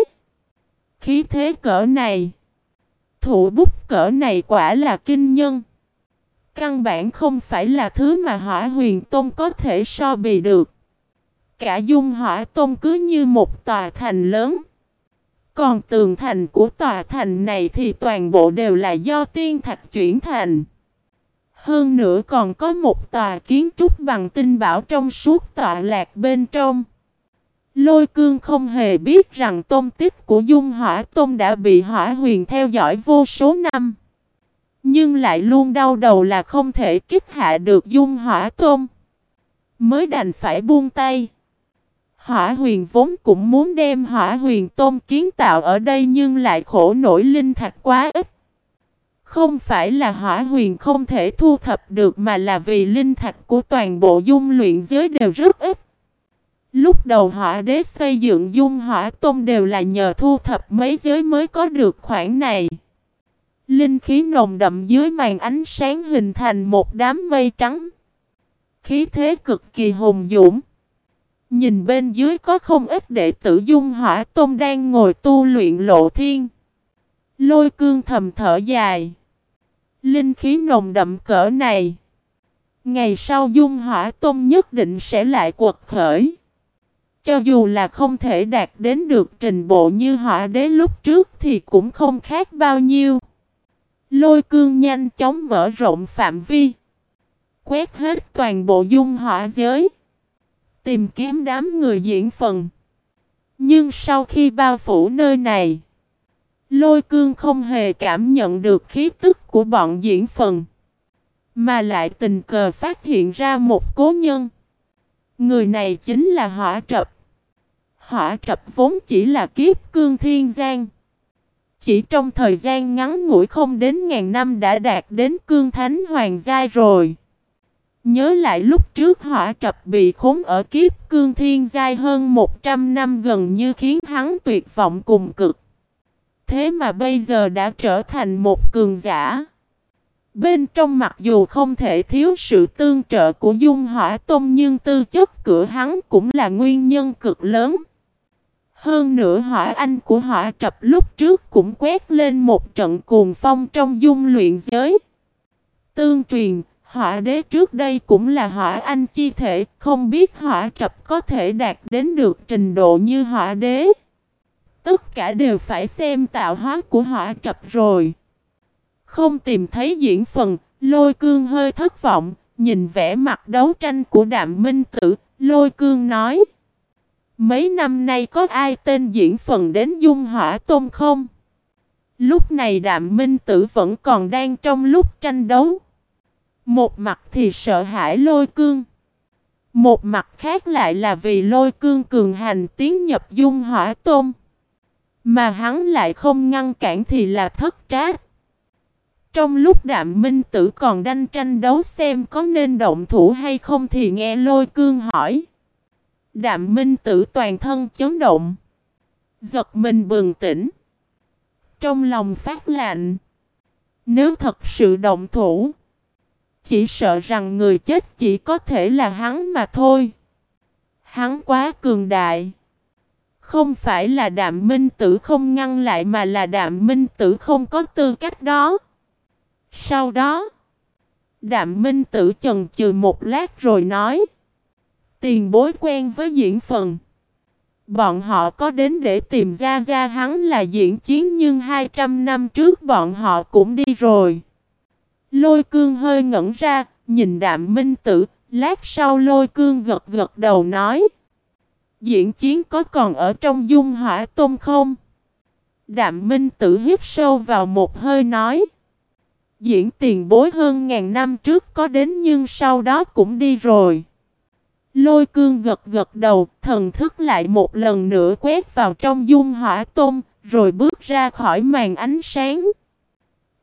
Khí thế cỡ này. Thủ bút cỡ này quả là kinh nhân. Căn bản không phải là thứ mà hỏa huyền tôn có thể so bì được. Cả dung hỏa tôn cứ như một tòa thành lớn. Còn tường thành của tòa thành này thì toàn bộ đều là do tiên thạch chuyển thành. Hơn nữa còn có một tòa kiến trúc bằng tinh bảo trong suốt tọa lạc bên trong. Lôi cương không hề biết rằng tôm tích của dung hỏa tôm đã bị hỏa huyền theo dõi vô số năm. Nhưng lại luôn đau đầu là không thể kích hạ được dung hỏa tôm, Mới đành phải buông tay. Hỏa huyền vốn cũng muốn đem hỏa huyền tôm kiến tạo ở đây nhưng lại khổ nổi linh thạch quá ít. Không phải là hỏa huyền không thể thu thập được mà là vì linh thạch của toàn bộ dung luyện giới đều rất ít. Lúc đầu hỏa đế xây dựng dung hỏa tôn đều là nhờ thu thập mấy giới mới có được khoản này. Linh khí nồng đậm dưới màn ánh sáng hình thành một đám mây trắng. Khí thế cực kỳ hùng dũng. Nhìn bên dưới có không ít đệ tử dung hỏa tôn đang ngồi tu luyện lộ thiên. Lôi cương thầm thở dài. Linh khí nồng đậm cỡ này. Ngày sau dung hỏa tôn nhất định sẽ lại quật khởi. Cho dù là không thể đạt đến được trình bộ như họa đế lúc trước thì cũng không khác bao nhiêu. Lôi cương nhanh chóng mở rộng phạm vi. Quét hết toàn bộ dung họa giới. Tìm kiếm đám người diễn phần. Nhưng sau khi bao phủ nơi này, lôi cương không hề cảm nhận được khí tức của bọn diễn phần. Mà lại tình cờ phát hiện ra một cố nhân. Người này chính là hỏa trập. Hỏa trập vốn chỉ là kiếp cương thiên giang. Chỉ trong thời gian ngắn ngủi không đến ngàn năm đã đạt đến cương thánh hoàng giai rồi. Nhớ lại lúc trước hỏa trập bị khốn ở kiếp cương thiên giai hơn 100 năm gần như khiến hắn tuyệt vọng cùng cực. Thế mà bây giờ đã trở thành một cường giả. Bên trong mặc dù không thể thiếu sự tương trợ của dung hỏa tôm nhưng tư chất cửa hắn cũng là nguyên nhân cực lớn. Hơn nữa hỏa anh của hỏa trập lúc trước cũng quét lên một trận cuồng phong trong dung luyện giới. Tương truyền, hỏa đế trước đây cũng là hỏa anh chi thể, không biết hỏa trập có thể đạt đến được trình độ như hỏa đế. Tất cả đều phải xem tạo hóa của hỏa trập rồi. Không tìm thấy diễn phần, lôi cương hơi thất vọng, nhìn vẻ mặt đấu tranh của đạm minh tử, lôi cương nói. Mấy năm nay có ai tên diễn phần đến dung hỏa tôm không? Lúc này đạm minh tử vẫn còn đang trong lúc tranh đấu. Một mặt thì sợ hãi lôi cương. Một mặt khác lại là vì lôi cương cường hành tiến nhập dung hỏa tôm Mà hắn lại không ngăn cản thì là thất trách trong lúc đạm minh tử còn đanh tranh đấu xem có nên động thủ hay không thì nghe lôi cương hỏi. Đạm minh tử toàn thân chấn động. Giật mình bừng tỉnh. Trong lòng phát lạnh. Nếu thật sự động thủ, chỉ sợ rằng người chết chỉ có thể là hắn mà thôi. Hắn quá cường đại. Không phải là đạm minh tử không ngăn lại mà là đạm minh tử không có tư cách đó. Sau đó, đạm minh tử chần chừ một lát rồi nói. Tiền bối quen với diễn phần. Bọn họ có đến để tìm ra ra hắn là diễn chiến nhưng 200 năm trước bọn họ cũng đi rồi. Lôi cương hơi ngẩn ra, nhìn đạm minh tử, lát sau lôi cương gật gật đầu nói. Diễn chiến có còn ở trong dung hỏa tôm không? Đạm minh tử hít sâu vào một hơi nói. Diễn tiền bối hơn ngàn năm trước có đến nhưng sau đó cũng đi rồi. Lôi cương gật gật đầu, thần thức lại một lần nữa quét vào trong dung hỏa tôm, rồi bước ra khỏi màn ánh sáng.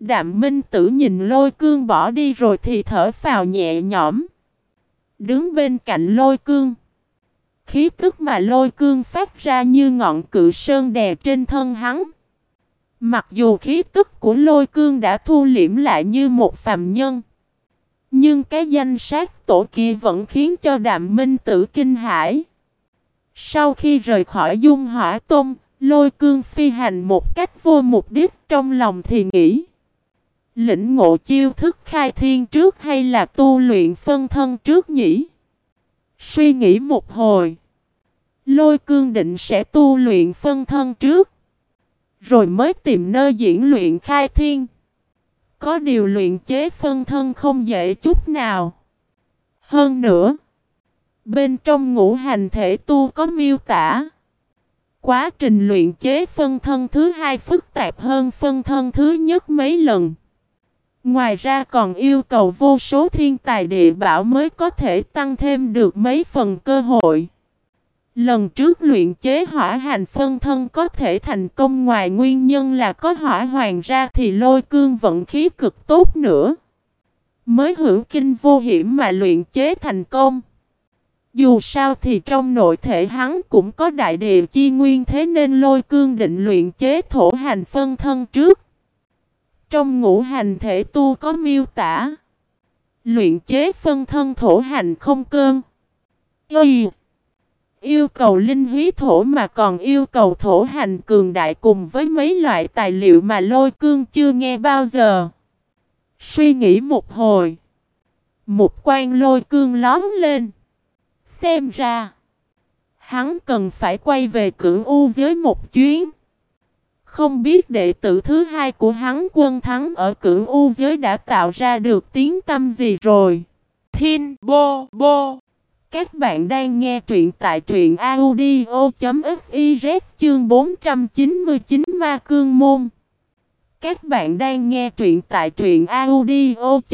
Đạm minh tử nhìn lôi cương bỏ đi rồi thì thở phào nhẹ nhõm. Đứng bên cạnh lôi cương. Khí tức mà lôi cương phát ra như ngọn cự sơn đè trên thân hắn. Mặc dù khí tức của lôi cương đã thu liễm lại như một phàm nhân. Nhưng cái danh sát tổ kia vẫn khiến cho đạm minh tử kinh hãi. Sau khi rời khỏi dung hỏa tôm lôi cương phi hành một cách vô mục đích trong lòng thì nghĩ. Lĩnh ngộ chiêu thức khai thiên trước hay là tu luyện phân thân trước nhỉ? Suy nghĩ một hồi. Lôi cương định sẽ tu luyện phân thân trước. Rồi mới tìm nơi diễn luyện khai thiên. Có điều luyện chế phân thân không dễ chút nào. Hơn nữa. Bên trong ngũ hành thể tu có miêu tả. Quá trình luyện chế phân thân thứ hai phức tạp hơn phân thân thứ nhất mấy lần. Ngoài ra còn yêu cầu vô số thiên tài địa bảo mới có thể tăng thêm được mấy phần cơ hội. Lần trước luyện chế hỏa hành phân thân có thể thành công ngoài nguyên nhân là có hỏa hoàng ra thì lôi cương vận khí cực tốt nữa. Mới hữu kinh vô hiểm mà luyện chế thành công. Dù sao thì trong nội thể hắn cũng có đại địa chi nguyên thế nên lôi cương định luyện chế thổ hành phân thân trước. Trong ngũ hành thể tu có miêu tả. Luyện chế phân thân thổ hành không cơn. Ê! Yêu cầu linh hí thổ mà còn yêu cầu thổ hành cường đại cùng với mấy loại tài liệu mà lôi cương chưa nghe bao giờ. Suy nghĩ một hồi. Một quan lôi cương lóm lên. Xem ra. Hắn cần phải quay về cửu u giới một chuyến. Không biết đệ tử thứ hai của hắn quân thắng ở cửu u giới đã tạo ra được tiếng tâm gì rồi. Thiên bô bô. Các bạn đang nghe truyện tại truyện audio.fiz chương 499 Ma Cương Môn. Các bạn đang nghe truyện tại truyện audio.fiz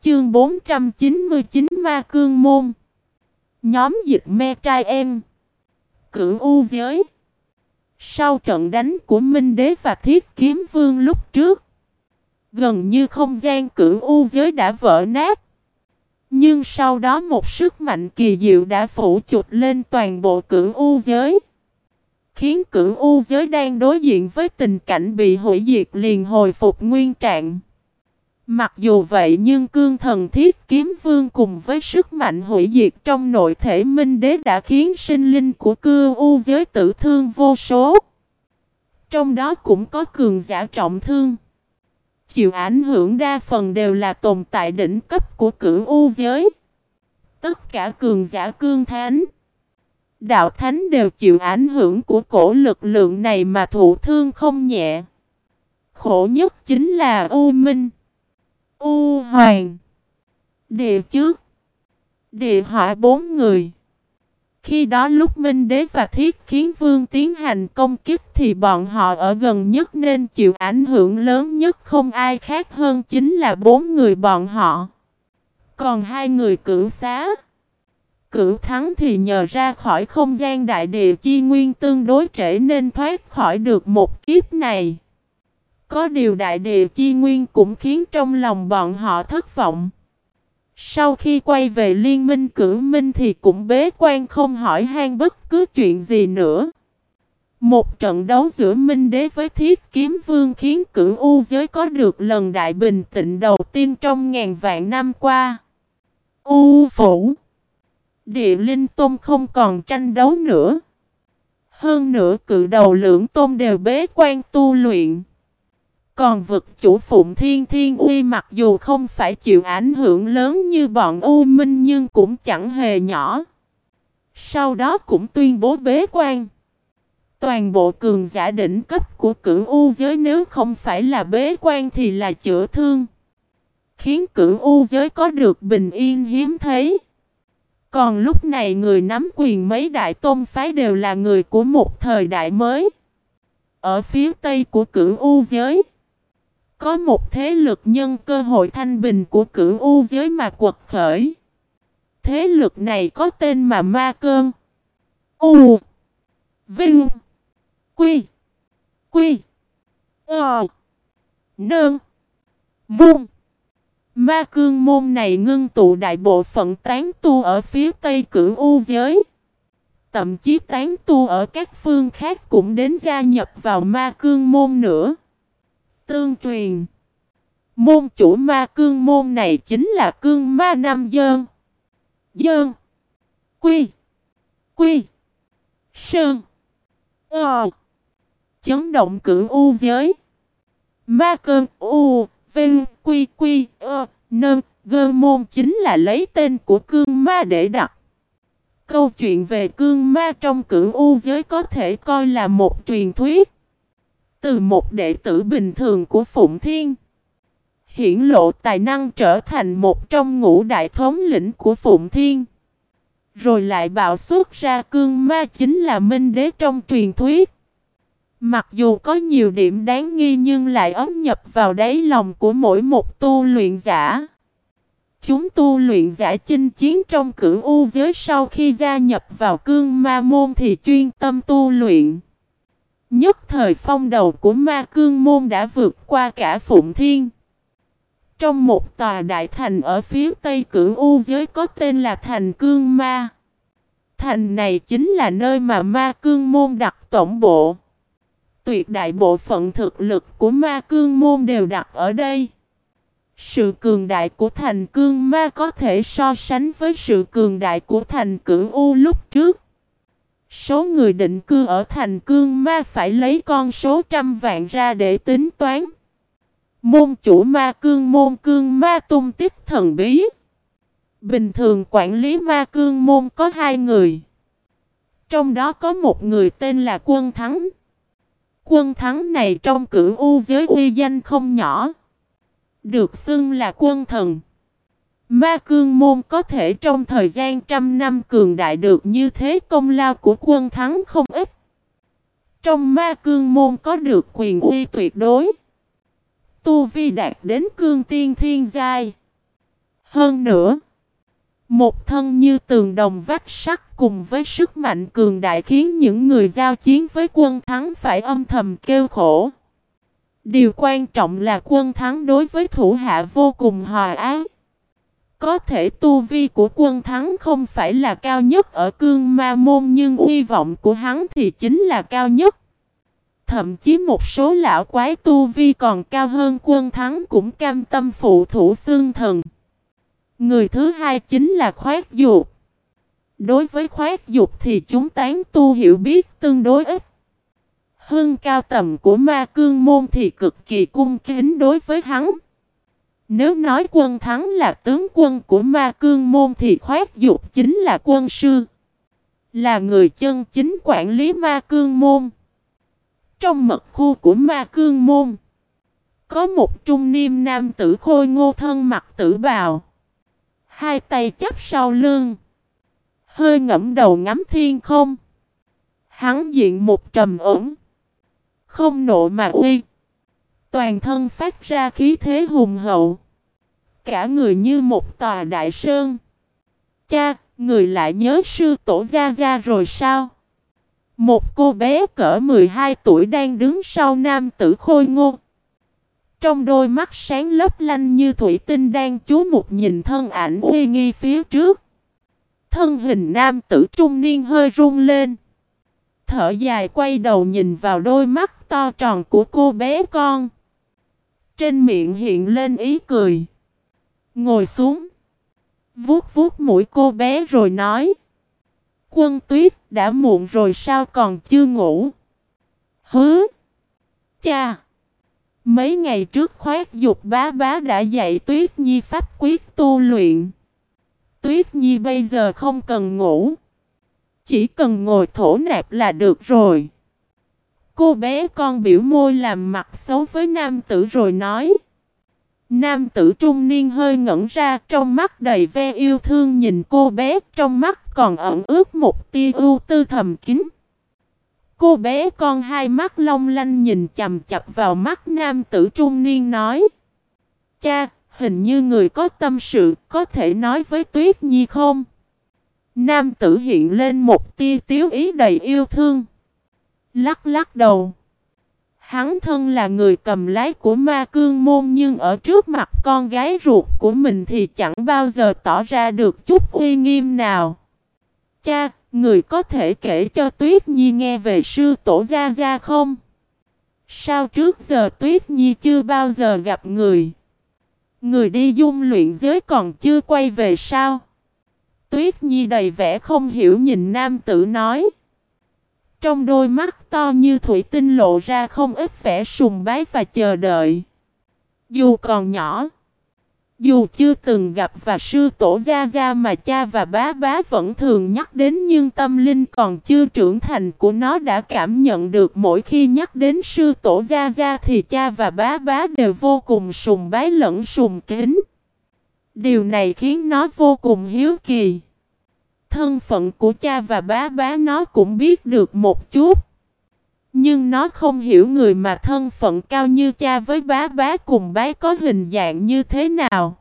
chương 499 Ma Cương Môn. Nhóm dịch me trai em. Cửu U giới. Sau trận đánh của Minh Đế và Thiết Kiếm Vương lúc trước. Gần như không gian cửu U giới đã vỡ nát. Nhưng sau đó một sức mạnh kỳ diệu đã phủ chụp lên toàn bộ cửu u giới. Khiến cửu u giới đang đối diện với tình cảnh bị hủy diệt liền hồi phục nguyên trạng. Mặc dù vậy nhưng cương thần thiết kiếm vương cùng với sức mạnh hủy diệt trong nội thể minh đế đã khiến sinh linh của cư u giới tử thương vô số. Trong đó cũng có cường giả trọng thương chịu ảnh hưởng đa phần đều là tồn tại đỉnh cấp của cửu u giới. Tất cả cường giả cương thánh, đạo thánh đều chịu ảnh hưởng của cổ lực lượng này mà thụ thương không nhẹ. Khổ nhất chính là U Minh, U Hoàng, Địa Trước, Địa Hỏa bốn người. Khi đó lúc Minh Đế và Thiết Khiến Vương tiến hành công kích thì bọn họ ở gần nhất nên chịu ảnh hưởng lớn nhất không ai khác hơn chính là bốn người bọn họ. Còn hai người cửu xá. Cửu thắng thì nhờ ra khỏi không gian đại địa chi nguyên tương đối trễ nên thoát khỏi được một kiếp này. Có điều đại địa chi nguyên cũng khiến trong lòng bọn họ thất vọng. Sau khi quay về liên minh cử minh thì cũng bế quan không hỏi han bất cứ chuyện gì nữa. Một trận đấu giữa Minh Đế với Thiết Kiếm Vương khiến cửu U giới có được lần đại bình tĩnh đầu tiên trong ngàn vạn năm qua. U phủ, Địa Linh Tôn không còn tranh đấu nữa. Hơn nữa, cự đầu lưỡng tôn đều bế quan tu luyện. Còn vực chủ Phụng Thiên Thiên Uy mặc dù không phải chịu ảnh hưởng lớn như bọn U Minh nhưng cũng chẳng hề nhỏ. Sau đó cũng tuyên bố bế quan. Toàn bộ cường giả đỉnh cấp của cửu U giới nếu không phải là bế quan thì là chữa thương. Khiến cửu U giới có được bình yên hiếm thấy. Còn lúc này người nắm quyền mấy đại tôn phái đều là người của một thời đại mới. Ở phía tây của cửu U giới, có một thế lực nhân cơ hội thanh bình của cửu U giới mà quật khởi. Thế lực này có tên mà Ma Cơn. U. Vinh. Quy. Quy. Ờ. nương Môn. Ma cương môn này ngưng tụ đại bộ phận tán tu ở phía tây cửu u giới. Thậm chí tán tu ở các phương khác cũng đến gia nhập vào ma cương môn nữa. Tương truyền Môn chủ ma cương môn này chính là cương ma nam dơn. Dơn. Quy. Quy. Sơn. Ờ. Chấn động cửu u giới. Ma cơn u. Vinh, Quy, Quy, ờ, Nơn, Gơ Môn chính là lấy tên của cương ma để đặt. Câu chuyện về cương ma trong cửu u giới có thể coi là một truyền thuyết. Từ một đệ tử bình thường của Phụng Thiên. Hiển lộ tài năng trở thành một trong ngũ đại thống lĩnh của Phụng Thiên. Rồi lại bạo xuất ra cương ma chính là minh đế trong truyền thuyết. Mặc dù có nhiều điểm đáng nghi nhưng lại ấm nhập vào đáy lòng của mỗi một tu luyện giả. Chúng tu luyện giả chinh chiến trong cửu u giới sau khi gia nhập vào cương ma môn thì chuyên tâm tu luyện. Nhất thời phong đầu của ma cương môn đã vượt qua cả phụng thiên. Trong một tòa đại thành ở phía tây cửu u giới có tên là thành cương ma. Thành này chính là nơi mà ma cương môn đặt tổng bộ. Tuyệt đại bộ phận thực lực của ma cương môn đều đặt ở đây. Sự cường đại của thành cương ma có thể so sánh với sự cường đại của thành cửu u lúc trước. Số người định cư ở thành cương ma phải lấy con số trăm vạn ra để tính toán. Môn chủ ma cương môn cương ma tung tích thần bí. Bình thường quản lý ma cương môn có hai người. Trong đó có một người tên là Quân Thắng. Quân thắng này trong cửu u giới uy danh không nhỏ. Được xưng là quân thần. Ma cương môn có thể trong thời gian trăm năm cường đại được như thế công lao của quân thắng không ít. Trong ma cương môn có được quyền uy tuyệt đối. Tu vi đạt đến cương tiên thiên giai. Hơn nữa. Một thân như tường đồng vách sắt cùng với sức mạnh cường đại khiến những người giao chiến với quân thắng phải âm thầm kêu khổ. Điều quan trọng là quân thắng đối với thủ hạ vô cùng hòa ái. Có thể tu vi của quân thắng không phải là cao nhất ở cương ma môn, nhưng uy vọng của hắn thì chính là cao nhất. Thậm chí một số lão quái tu vi còn cao hơn quân thắng cũng cam tâm phụ thủ xương thần. Người thứ hai chính là khoát dục. Đối với khoát dục thì chúng tán tu hiểu biết tương đối ít. Hương cao tầm của ma cương môn thì cực kỳ cung kính đối với hắn. Nếu nói quân thắng là tướng quân của ma cương môn thì khoát dục chính là quân sư. Là người chân chính quản lý ma cương môn. Trong mật khu của ma cương môn, có một trung niêm nam tử khôi ngô thân mặt tử bào. Hai tay chắp sau lưng. Hơi ngẫm đầu ngắm thiên không. Hắn diện một trầm ổn. Không nộ mà uy. Toàn thân phát ra khí thế hùng hậu. Cả người như một tòa đại sơn. Cha, người lại nhớ sư tổ gia gia rồi sao? Một cô bé cỡ 12 tuổi đang đứng sau nam tử khôi ngô. Trong đôi mắt sáng lấp lanh như thủy tinh đang chú mục nhìn thân ảnh uy nghi phía trước. Thân hình nam tử trung niên hơi run lên. thở dài quay đầu nhìn vào đôi mắt to tròn của cô bé con. Trên miệng hiện lên ý cười. Ngồi xuống. Vuốt vuốt mũi cô bé rồi nói. Quân tuyết, đã muộn rồi sao còn chưa ngủ? Hứ! Cha! Mấy ngày trước khoát dục bá bá đã dạy Tuyết Nhi pháp quyết tu luyện. Tuyết Nhi bây giờ không cần ngủ. Chỉ cần ngồi thổ nạp là được rồi. Cô bé con biểu môi làm mặt xấu với nam tử rồi nói. Nam tử trung niên hơi ngẩn ra trong mắt đầy ve yêu thương nhìn cô bé trong mắt còn ẩn ướt một tia ưu tư thầm kín. Cô bé con hai mắt long lanh nhìn chầm chập vào mắt nam tử trung niên nói. Cha, hình như người có tâm sự có thể nói với Tuyết Nhi không? Nam tử hiện lên một tia tiếu ý đầy yêu thương. Lắc lắc đầu. Hắn thân là người cầm lái của ma cương môn nhưng ở trước mặt con gái ruột của mình thì chẳng bao giờ tỏ ra được chút uy nghiêm nào. Cha, người có thể kể cho Tuyết Nhi nghe về sư tổ Gia Gia không? Sao trước giờ Tuyết Nhi chưa bao giờ gặp người? Người đi dung luyện giới còn chưa quay về sao? Tuyết Nhi đầy vẻ không hiểu nhìn nam tử nói. Trong đôi mắt to như thủy tinh lộ ra không ít vẻ sùng bái và chờ đợi. Dù còn nhỏ, dù chưa từng gặp và sư tổ gia gia mà cha và bá bá vẫn thường nhắc đến nhưng tâm linh còn chưa trưởng thành của nó đã cảm nhận được mỗi khi nhắc đến sư tổ gia gia thì cha và bá bá đều vô cùng sùng bái lẫn sùng kính. Điều này khiến nó vô cùng hiếu kỳ. Thân phận của cha và bá bá nó cũng biết được một chút. Nhưng nó không hiểu người mà thân phận cao như cha với bá bá cùng bá có hình dạng như thế nào.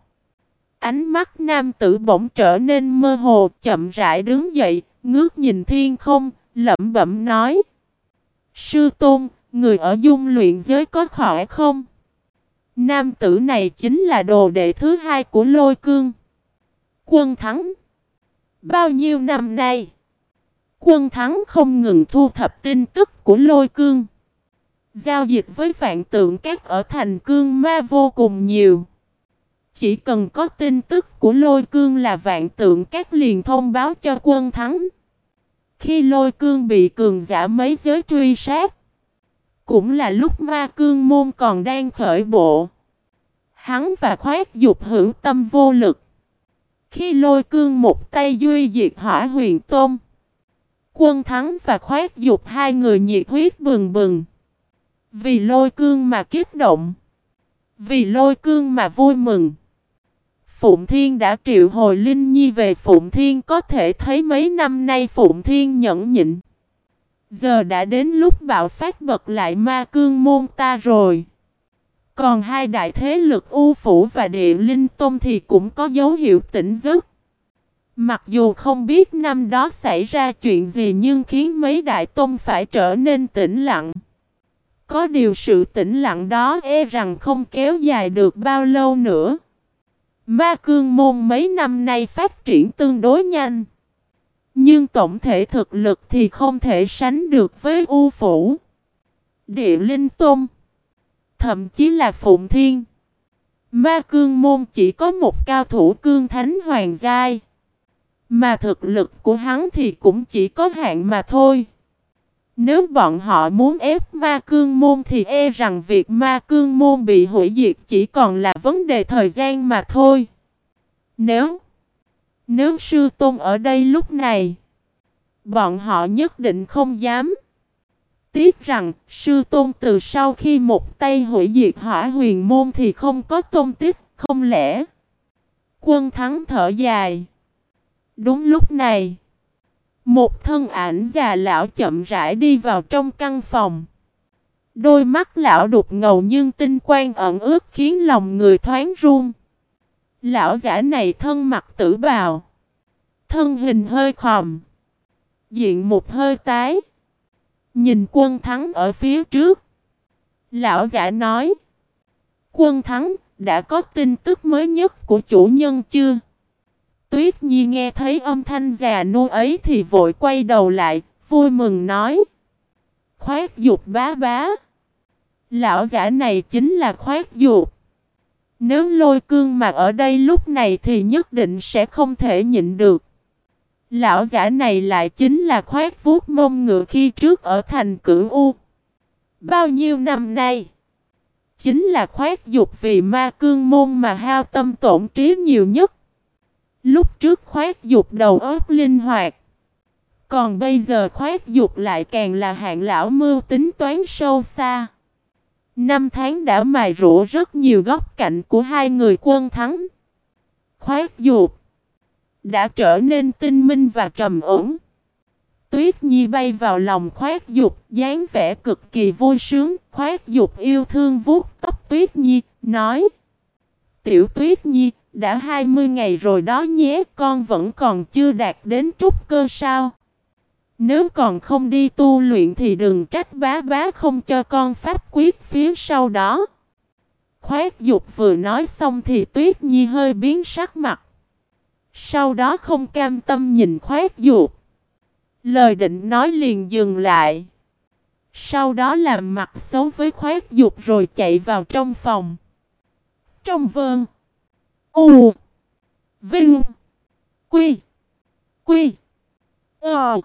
Ánh mắt nam tử bỗng trở nên mơ hồ, chậm rãi đứng dậy, ngước nhìn thiên không, lẩm bẩm nói. Sư Tôn, người ở dung luyện giới có khỏi không? Nam tử này chính là đồ đệ thứ hai của lôi cương. Quân thắng. Bao nhiêu năm nay, quân thắng không ngừng thu thập tin tức của lôi cương. Giao dịch với vạn tượng các ở thành cương ma vô cùng nhiều. Chỉ cần có tin tức của lôi cương là vạn tượng các liền thông báo cho quân thắng. Khi lôi cương bị cường giả mấy giới truy sát, cũng là lúc ma cương môn còn đang khởi bộ. Hắn và khoát dục hữu tâm vô lực. Khi lôi cương một tay duy diệt hỏa huyền tôm Quân thắng và khoát dục hai người nhiệt huyết bừng bừng. Vì lôi cương mà kích động. Vì lôi cương mà vui mừng. Phụng Thiên đã triệu hồi Linh Nhi về Phụng Thiên, có thể thấy mấy năm nay Phụng Thiên nhẫn nhịn. Giờ đã đến lúc bạo phát bật lại ma cương môn ta rồi. Còn hai đại thế lực U Phủ và Địa Linh Tôn thì cũng có dấu hiệu tỉnh giấc. Mặc dù không biết năm đó xảy ra chuyện gì nhưng khiến mấy đại tôn phải trở nên tĩnh lặng. Có điều sự tĩnh lặng đó e rằng không kéo dài được bao lâu nữa. Ma cương môn mấy năm nay phát triển tương đối nhanh. Nhưng tổng thể thực lực thì không thể sánh được với U Phủ. Địa Linh Tôn thậm chí là Phụng Thiên. Ma cương môn chỉ có một cao thủ cương thánh hoàng giai. Mà thực lực của hắn thì cũng chỉ có hạn mà thôi. Nếu bọn họ muốn ép ma cương môn thì e rằng việc ma cương môn bị hủy diệt chỉ còn là vấn đề thời gian mà thôi. Nếu Nếu sư tôn ở đây lúc này, Bọn họ nhất định không dám Tiếc rằng, sư tôn từ sau khi một tay hủy diệt hỏa huyền môn thì không có tôn tích, không lẽ? Quân thắng thở dài. Đúng lúc này, một thân ảnh già lão chậm rãi đi vào trong căn phòng. Đôi mắt lão đục ngầu nhưng tinh quang ẩn ướt khiến lòng người thoáng run. Lão giả này thân mặt tử bào. Thân hình hơi khòm. Diện một hơi tái. Nhìn quân thắng ở phía trước. Lão giả nói. Quân thắng, đã có tin tức mới nhất của chủ nhân chưa? Tuyết Nhi nghe thấy âm thanh già nua ấy thì vội quay đầu lại, vui mừng nói. Khoát dục bá bá. Lão giả này chính là khoát dục. Nếu lôi cương mà ở đây lúc này thì nhất định sẽ không thể nhịn được. Lão giả này lại chính là khoát vuốt mông ngựa khi trước ở thành cửu U. Bao nhiêu năm nay? Chính là khoát dục vì ma cương môn mà hao tâm tổn trí nhiều nhất. Lúc trước khoát dục đầu óc linh hoạt. Còn bây giờ khoát dục lại càng là hạng lão mưu tính toán sâu xa. Năm tháng đã mài rũa rất nhiều góc cạnh của hai người quân thắng. Khoát dục đã trở nên tinh minh và trầm ổn. Tuyết Nhi bay vào lòng khoát dục, dáng vẻ cực kỳ vui sướng, khoát dục yêu thương vuốt tóc Tuyết Nhi, nói Tiểu Tuyết Nhi, đã 20 ngày rồi đó nhé, con vẫn còn chưa đạt đến trúc cơ sao? Nếu còn không đi tu luyện thì đừng trách bá bá không cho con pháp quyết phía sau đó. Khoát dục vừa nói xong thì Tuyết Nhi hơi biến sắc mặt. Sau đó không cam tâm nhìn khoét dục. Lời định nói liền dừng lại. Sau đó làm mặt xấu với khoét dục rồi chạy vào trong phòng. Trong vơn. U. Vinh. Quy. Quy. Ờ.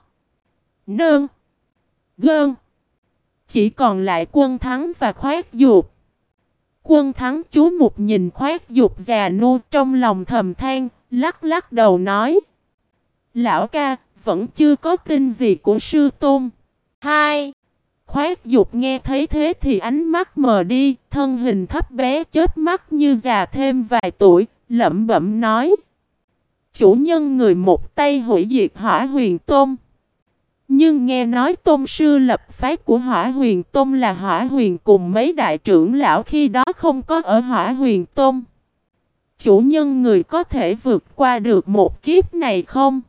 Nơn. Gơn. Chỉ còn lại quân thắng và khoét dục. Quân thắng chú mục nhìn khoét dục già nô trong lòng thầm than, lắc lắc đầu nói. Lão ca, vẫn chưa có tin gì của sư tôn. Hai. Khoát dục nghe thấy thế thì ánh mắt mờ đi, thân hình thấp bé chết mắt như già thêm vài tuổi, lẩm bẩm nói. Chủ nhân người một tay hủy diệt hỏa huyền tôn. Nhưng nghe nói tôn sư lập phái của hỏa huyền tôn là hỏa huyền cùng mấy đại trưởng lão khi đó không có ở hỏa huyền tôn. Chủ nhân người có thể vượt qua được một kiếp này không?